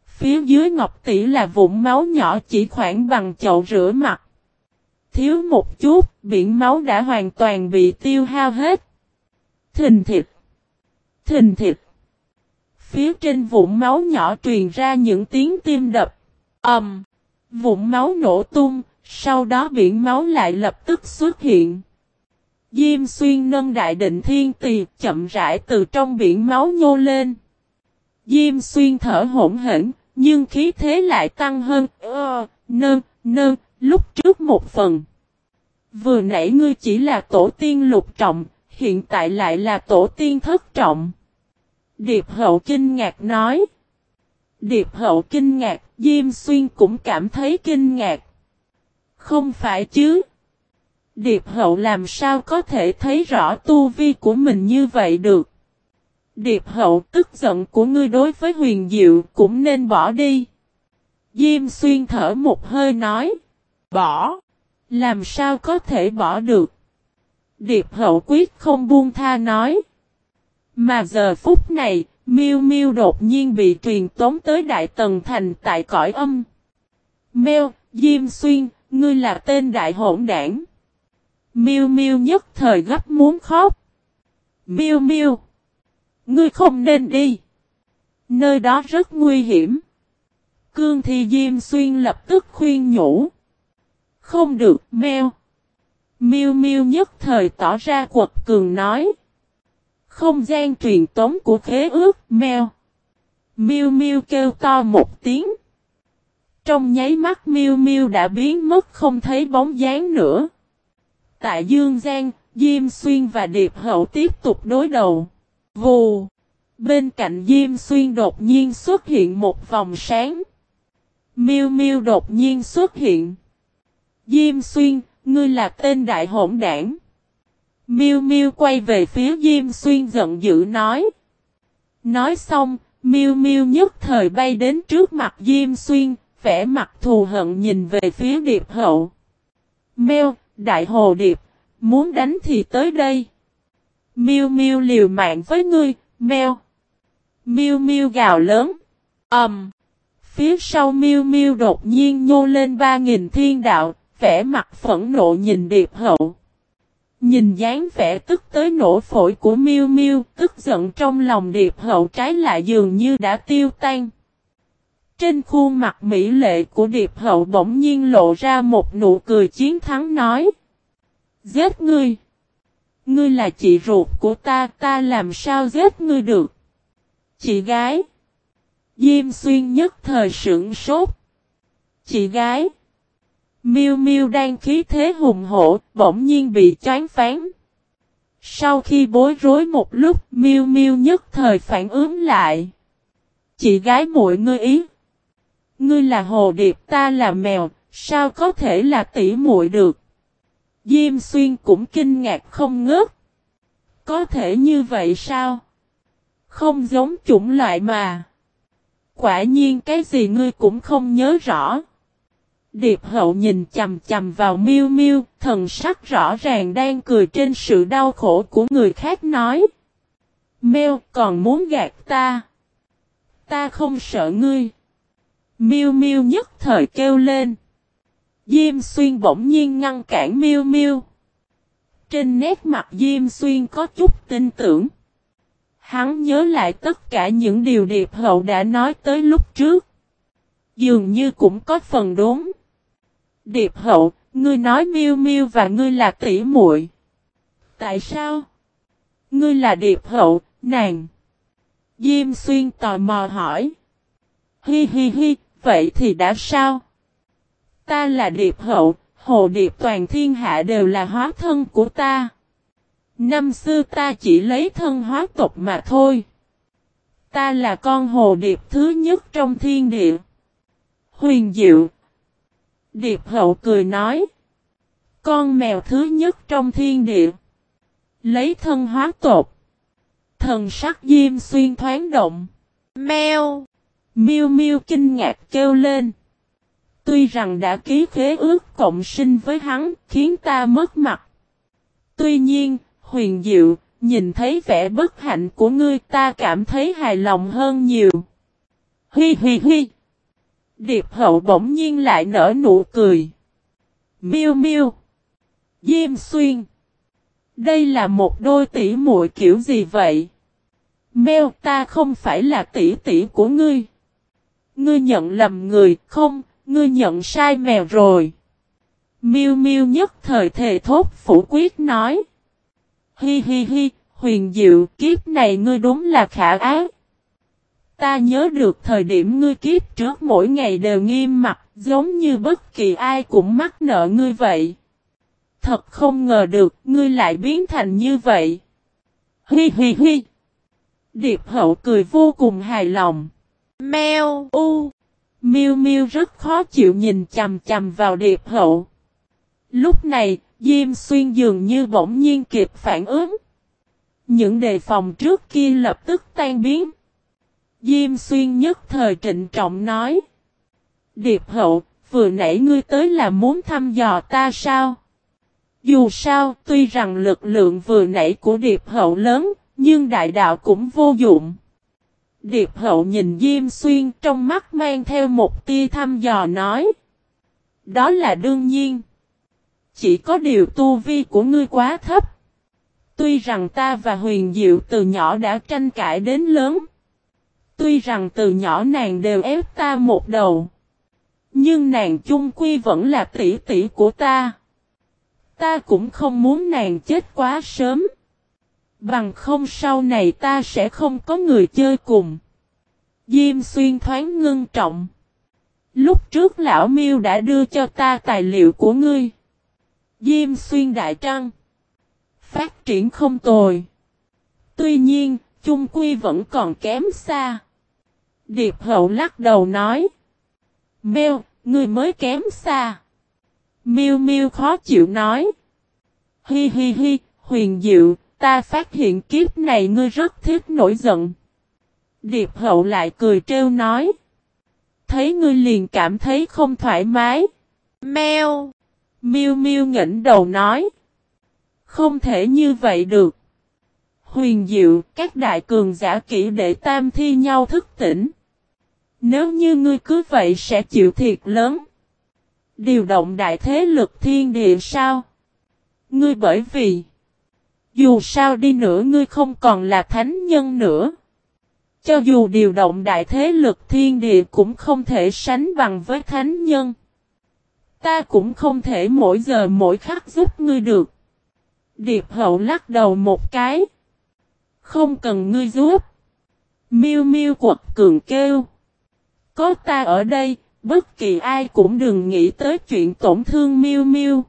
Phía dưới ngọc tỷ là vụn máu nhỏ chỉ khoảng bằng chậu rửa mặt. Thiếu một chút, biển máu đã hoàn toàn bị tiêu hao hết. Thình thịt. Thình thịt. Phía trên vụn máu nhỏ truyền ra những tiếng tim đập. ầm, um, Vụn máu nổ tung, sau đó biển máu lại lập tức xuất hiện. Diêm xuyên nâng đại định thiên tì chậm rãi từ trong biển máu nhô lên. Diêm xuyên thở hỗn hển, nhưng khí thế lại tăng hơn, ơ, nâng, nâng, lúc trước một phần. Vừa nãy ngươi chỉ là tổ tiên lục trọng, hiện tại lại là tổ tiên thất trọng. Điệp hậu kinh ngạc nói. Điệp hậu kinh ngạc, Diêm Xuyên cũng cảm thấy kinh ngạc. Không phải chứ. Điệp hậu làm sao có thể thấy rõ tu vi của mình như vậy được. Điệp hậu tức giận của ngươi đối với huyền diệu cũng nên bỏ đi. Diêm xuyên thở một hơi nói. Bỏ. Làm sao có thể bỏ được. Điệp hậu quyết không buông tha nói. Mà giờ phút này, miu miu đột nhiên bị truyền tống tới Đại Tần Thành tại cõi âm. Mèo, Diêm Xuyên, ngươi là tên đại hỗn đảng. Miu miu nhất thời gấp muốn khóc. Miu miu, ngươi không nên đi. Nơi đó rất nguy hiểm. Cương Thi Diêm Xuyên lập tức khuyên nhủ. Không được, meo. Miu miu nhất thời tỏ ra quật cường nói. Không gian truyền tống của khế ước, meo. Miu miu kêu to một tiếng. Trong nháy mắt miu miu đã biến mất không thấy bóng dáng nữa. Tại Dương Giang, Diêm Xuyên và Điệp Hậu tiếp tục đối đầu. Vù! Bên cạnh Diêm Xuyên đột nhiên xuất hiện một vòng sáng. Miu miu đột nhiên xuất hiện. Diêm Xuyên, ngươi là tên đại hỗn đảng. Miu miu quay về phía Diêm Xuyên giận dữ nói. Nói xong, Miu miu nhất thời bay đến trước mặt Diêm Xuyên, vẻ mặt thù hận nhìn về phía Điệp Hậu. Mêu, Đại Hồ Điệp, muốn đánh thì tới đây. Miêu miêu liều mạng với ngươi, meo. Miêu miêu gào lớn. Ầm. Um. Phía sau miêu miêu đột nhiên nhô lên ba nghìn thiên đạo, vẻ mặt phẫn nộ nhìn Điệp Hậu. Nhìn dáng vẻ tức tới nổ phổi của miêu miêu, tức giận trong lòng Điệp Hậu trái lại dường như đã tiêu tan. Trên khuôn mặt mỹ lệ của Điệp Hậu bỗng nhiên lộ ra một nụ cười chiến thắng nói. Giết ngươi! Ngươi là chị ruột của ta, ta làm sao giết ngươi được? Chị gái! Diêm xuyên nhất thời sững sốt. Chị gái! Miu Miu đang khí thế hùng hổ, bỗng nhiên bị choáng phán. Sau khi bối rối một lúc, Miu Miu nhất thời phản ứng lại. Chị gái muội ngươi ý. Ngươi là hồ điệp, ta là mèo, sao có thể là tỷ muội được? Diêm Xuyên cũng kinh ngạc không ngớt. Có thể như vậy sao? Không giống chủng loại mà. Quả nhiên cái gì ngươi cũng không nhớ rõ. Điệp hậu nhìn chầm chầm vào miêu miêu, thần sắc rõ ràng đang cười trên sự đau khổ của người khác nói. Mèo còn muốn gạt ta. Ta không sợ ngươi. Miêu miêu nhất thời kêu lên. Diêm xuyên bỗng nhiên ngăn cản miêu miêu. Trên nét mặt Diêm xuyên có chút tin tưởng. Hắn nhớ lại tất cả những điều điệp hậu đã nói tới lúc trước. Dường như cũng có phần đúng. Điệp hậu, ngươi nói miêu miêu và ngươi là tỷ muội. Tại sao? Ngươi là điệp hậu, nàng. Diêm xuyên tò mò hỏi. Hi hi hi, vậy thì đã sao? Ta là điệp hậu, hồ điệp toàn thiên hạ đều là hóa thân của ta. Năm xưa ta chỉ lấy thân hóa tộc mà thôi. Ta là con hồ điệp thứ nhất trong thiên địa. Huyền diệu, Điệp hậu cười nói. Con mèo thứ nhất trong thiên địa. Lấy thân hóa tột. Thần sắc diêm xuyên thoáng động.
Mèo.
Miêu miêu kinh ngạc kêu lên. Tuy rằng đã ký khế ước cộng sinh với hắn khiến ta mất mặt. Tuy nhiên, huyền diệu, nhìn thấy vẻ bất hạnh của ngươi ta cảm thấy hài lòng hơn nhiều. Hi hi hi. Điệp hậu bỗng nhiên lại nở nụ cười. Miêu miêu. Diêm xuyên. Đây là một đôi tỷ muội kiểu gì vậy? Mèo ta không phải là tỷ tỷ của ngươi. Ngươi nhận lầm người, không, ngươi nhận sai mèo rồi. Miêu miêu nhất thời thề thốt phủ quyết nói. Hi hi hi, huyền diệu, kiếp này ngươi đúng là khả ác. Ta nhớ được thời điểm ngươi kiếp trước mỗi ngày đều nghiêm mặt, giống như bất kỳ ai cũng mắc nợ ngươi vậy. Thật không ngờ được, ngươi lại biến thành như vậy. Hi hi hi. Điệp hậu cười vô cùng hài lòng.
Mèo u.
Miu Miu rất khó chịu nhìn chầm chầm vào điệp hậu. Lúc này, Diêm Xuyên dường như bỗng nhiên kịp phản ứng. Những đề phòng trước kia lập tức tan biến. Diêm Xuyên nhất thời trịnh trọng nói. Điệp hậu, vừa nãy ngươi tới là muốn thăm dò ta sao? Dù sao, tuy rằng lực lượng vừa nãy của điệp hậu lớn, nhưng đại đạo cũng vô dụng. Điệp hậu nhìn Diêm Xuyên trong mắt mang theo một tia thăm dò nói. Đó là đương nhiên. Chỉ có điều tu vi của ngươi quá thấp. Tuy rằng ta và huyền diệu từ nhỏ đã tranh cãi đến lớn. Tuy rằng từ nhỏ nàng đều ép ta một đầu. Nhưng nàng chung quy vẫn là tỷ tỷ của ta. Ta cũng không muốn nàng chết quá sớm. Bằng không sau này ta sẽ không có người chơi cùng. Diêm xuyên thoáng ngưng trọng. Lúc trước lão miêu đã đưa cho ta tài liệu của ngươi. Diêm xuyên đại trăng. Phát triển không tồi. Tuy nhiên, chung quy vẫn còn kém xa. Điệp hậu lắc đầu nói. Mêu, ngươi mới kém xa. Miêu miêu khó chịu nói. Hi hi hi, huyền diệu, ta phát hiện kiếp này ngươi rất thích nổi giận. Điệp hậu lại cười trêu nói. Thấy ngươi liền cảm thấy không thoải mái.
Mèo.
Miu Miu ngẩng đầu nói. Không thể như vậy được. Huyền diệu, các đại cường giả kỹ để tam thi nhau thức tỉnh. Nếu như ngươi cứ vậy sẽ chịu thiệt lớn. Điều động đại thế lực thiên địa sao? Ngươi bởi vì dù sao đi nữa ngươi không còn là thánh nhân nữa. Cho dù điều động đại thế lực thiên địa cũng không thể sánh bằng với thánh nhân. Ta cũng không thể mỗi giờ mỗi khắc giúp ngươi được. Điệp hậu lắc đầu một cái. Không cần ngươi giúp. Miêu miêu quật cường kêu. Có ta ở đây, bất kỳ ai cũng đừng nghĩ tới chuyện tổn thương miêu miêu.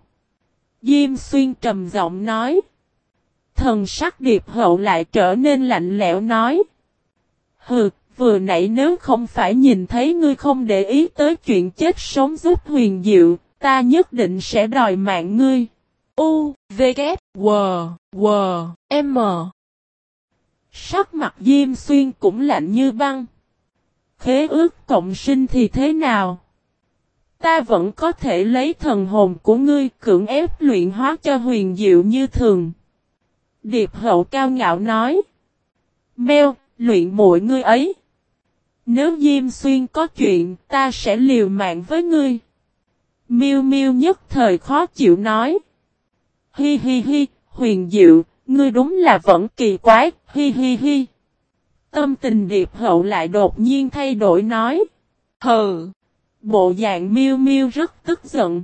Diêm xuyên trầm giọng nói. Thần sắc điệp hậu lại trở nên lạnh lẽo nói. Hừ, vừa nãy nếu không phải nhìn thấy ngươi không để ý tới chuyện chết sống giúp huyền diệu, ta nhất định sẽ đòi mạng ngươi.
U, V, K, W, W, M.
Sắc mặt Diêm Xuyên cũng lạnh như băng. Khế ước cộng sinh thì thế nào? Ta vẫn có thể lấy thần hồn của ngươi cưỡng ép luyện hóa cho huyền diệu như thường. Điệp hậu cao ngạo nói. Mèo, luyện muội ngươi ấy. Nếu Diêm Xuyên có chuyện, ta sẽ liều mạng với ngươi. Miêu Miêu nhất thời khó chịu nói. Hi hi hi, huyền diệu, ngươi đúng là vẫn kỳ quái, hi hi hi. Tâm tình điệp hậu lại đột nhiên thay đổi nói. Hừ. Bộ dạng miêu miêu rất tức giận.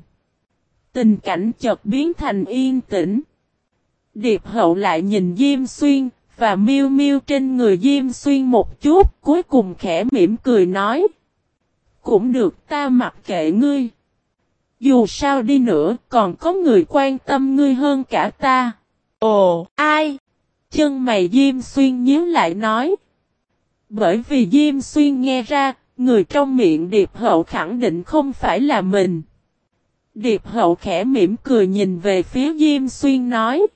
Tình cảnh chợt biến thành yên tĩnh. Điệp hậu lại nhìn Diêm Xuyên, và miêu miêu trên người Diêm Xuyên một chút, cuối cùng khẽ mỉm cười nói. Cũng được ta mặc kệ ngươi. Dù sao đi nữa, còn có người quan tâm ngươi hơn cả ta.
Ồ, ai?
Chân mày Diêm Xuyên nhíu lại nói. Bởi vì Diêm Xuyên nghe ra, người trong miệng Điệp Hậu khẳng định không phải là mình. Điệp Hậu khẽ mỉm cười nhìn về phía Diêm Xuyên nói.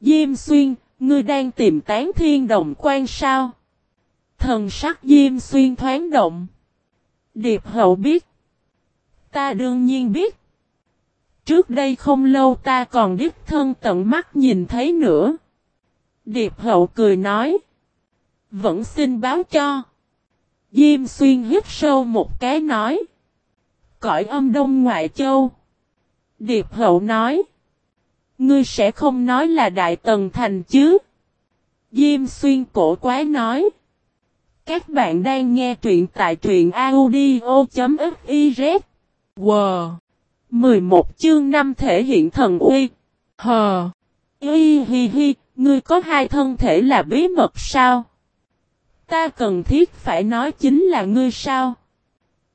Diêm Xuyên, ngươi đang tìm tán thiên đồng quan sao? Thần sắc Diêm Xuyên thoáng động. Điệp Hậu biết. Ta đương nhiên biết. Trước đây không lâu ta còn đích thân tận mắt nhìn thấy nữa. Điệp Hậu cười nói. Vẫn xin báo cho. Diêm xuyên hít sâu một cái nói. Cõi âm đông ngoại châu. Điệp hậu nói. Ngươi sẽ không nói là Đại Tần Thành chứ? Diêm xuyên cổ quái nói. Các bạn đang nghe truyện tại truyện audio.fiz.
Wow.
11 chương 5 thể hiện thần uy.
Hờ.
Y hi hi, ngươi có hai thân thể là bí mật sao? Ta cần thiết phải nói chính là ngươi sao?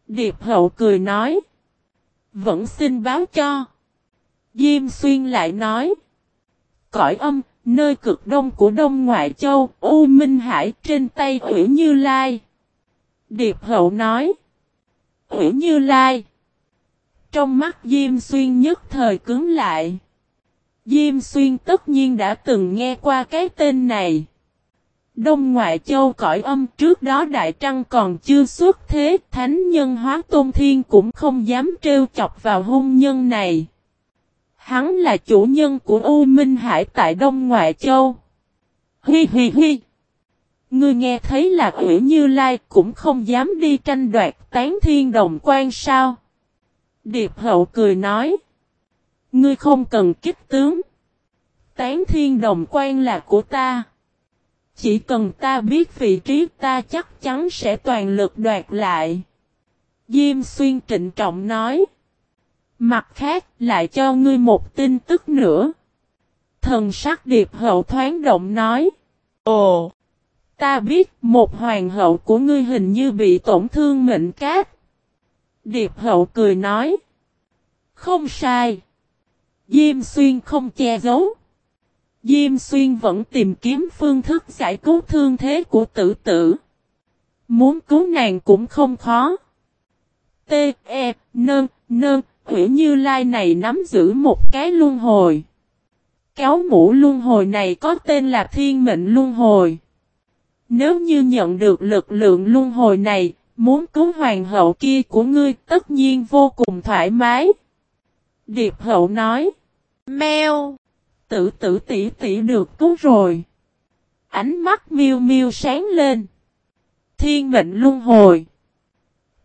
Điệp hậu cười nói. Vẫn xin báo cho. Diêm xuyên lại nói. Cõi âm, nơi cực đông của Đông Ngoại Châu, U Minh Hải trên tay Ủy Như Lai. Điệp hậu nói. Ủy Như Lai. Trong mắt Diêm Xuyên nhất thời cứng lại. Diêm Xuyên tất nhiên đã từng nghe qua cái tên này. Đông Ngoại Châu cõi âm trước đó Đại Trăng còn chưa xuất thế, Thánh Nhân Hóa Tôn Thiên cũng không dám trêu chọc vào hôn nhân này. Hắn là chủ nhân của U Minh Hải tại Đông Ngoại Châu. Hi hi hi. Ngươi nghe thấy là quỷ Như Lai cũng không dám đi tranh đoạt tán thiên đồng quan sao. Điệp hậu cười nói. Ngươi không cần kích tướng. Tán thiên đồng quan là của ta. Chỉ cần ta biết vị trí ta chắc chắn sẽ toàn lực đoạt lại. Diêm xuyên trịnh trọng nói. Mặt khác lại cho ngươi một tin tức nữa. Thần sắc điệp hậu thoáng động nói. Ồ! Ta biết một hoàng hậu của ngươi hình như bị tổn thương mệnh cát. Điệp hậu cười nói. Không sai. Diêm xuyên không che giấu. Diêm xuyên vẫn tìm kiếm phương thức giải cứu thương thế của tử tử. Muốn cứu nàng cũng không khó. T, E, Nơn, Nơn, Hủy Như Lai này nắm giữ một cái luân hồi. Kéo mũ luân hồi này có tên là Thiên Mệnh Luân Hồi. Nếu như nhận được lực lượng luân hồi này, muốn cứu hoàng hậu kia của ngươi tất nhiên vô cùng thoải mái. Điệp hậu nói. Mèo! Tử tử tỷ tỷ được cứu rồi. Ánh mắt miêu miêu sáng lên. Thiên mệnh luân hồi.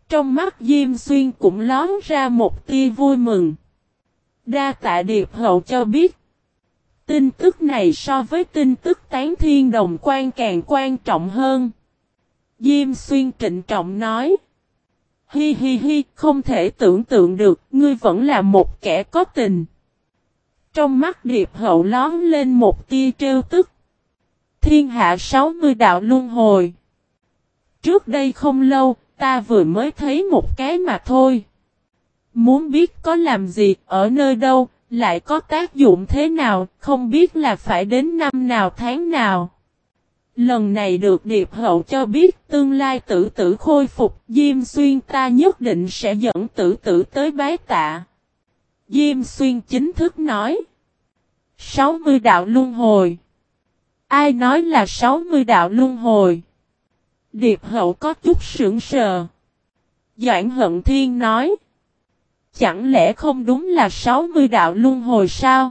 Trong mắt Diêm Xuyên cũng lón ra một tia vui mừng. Đa tạ Điệp Hậu cho biết. Tin tức này so với tin tức tán thiên đồng quan càng quan trọng hơn. Diêm Xuyên trịnh trọng nói. Hi hi hi, không thể tưởng tượng được, ngươi vẫn là một kẻ có tình. Trong mắt Điệp Hậu lón lên một tia trêu tức. Thiên hạ 60 đạo luân hồi. Trước đây không lâu, Ta vừa mới thấy một cái mà thôi. Muốn biết có làm gì, ở nơi đâu, lại có tác dụng thế nào, không biết là phải đến năm nào tháng nào. Lần này được Điệp Hậu cho biết tương lai tử tử khôi phục, Diêm Xuyên ta nhất định sẽ dẫn tử tử tới bái tạ. Diêm Xuyên chính thức nói. 60 đạo luân hồi. Ai nói là 60 đạo luân hồi? Điệp hậu có chút sững sờ. Doãn hận thiên nói. Chẳng lẽ không đúng là 60 đạo luân hồi sao?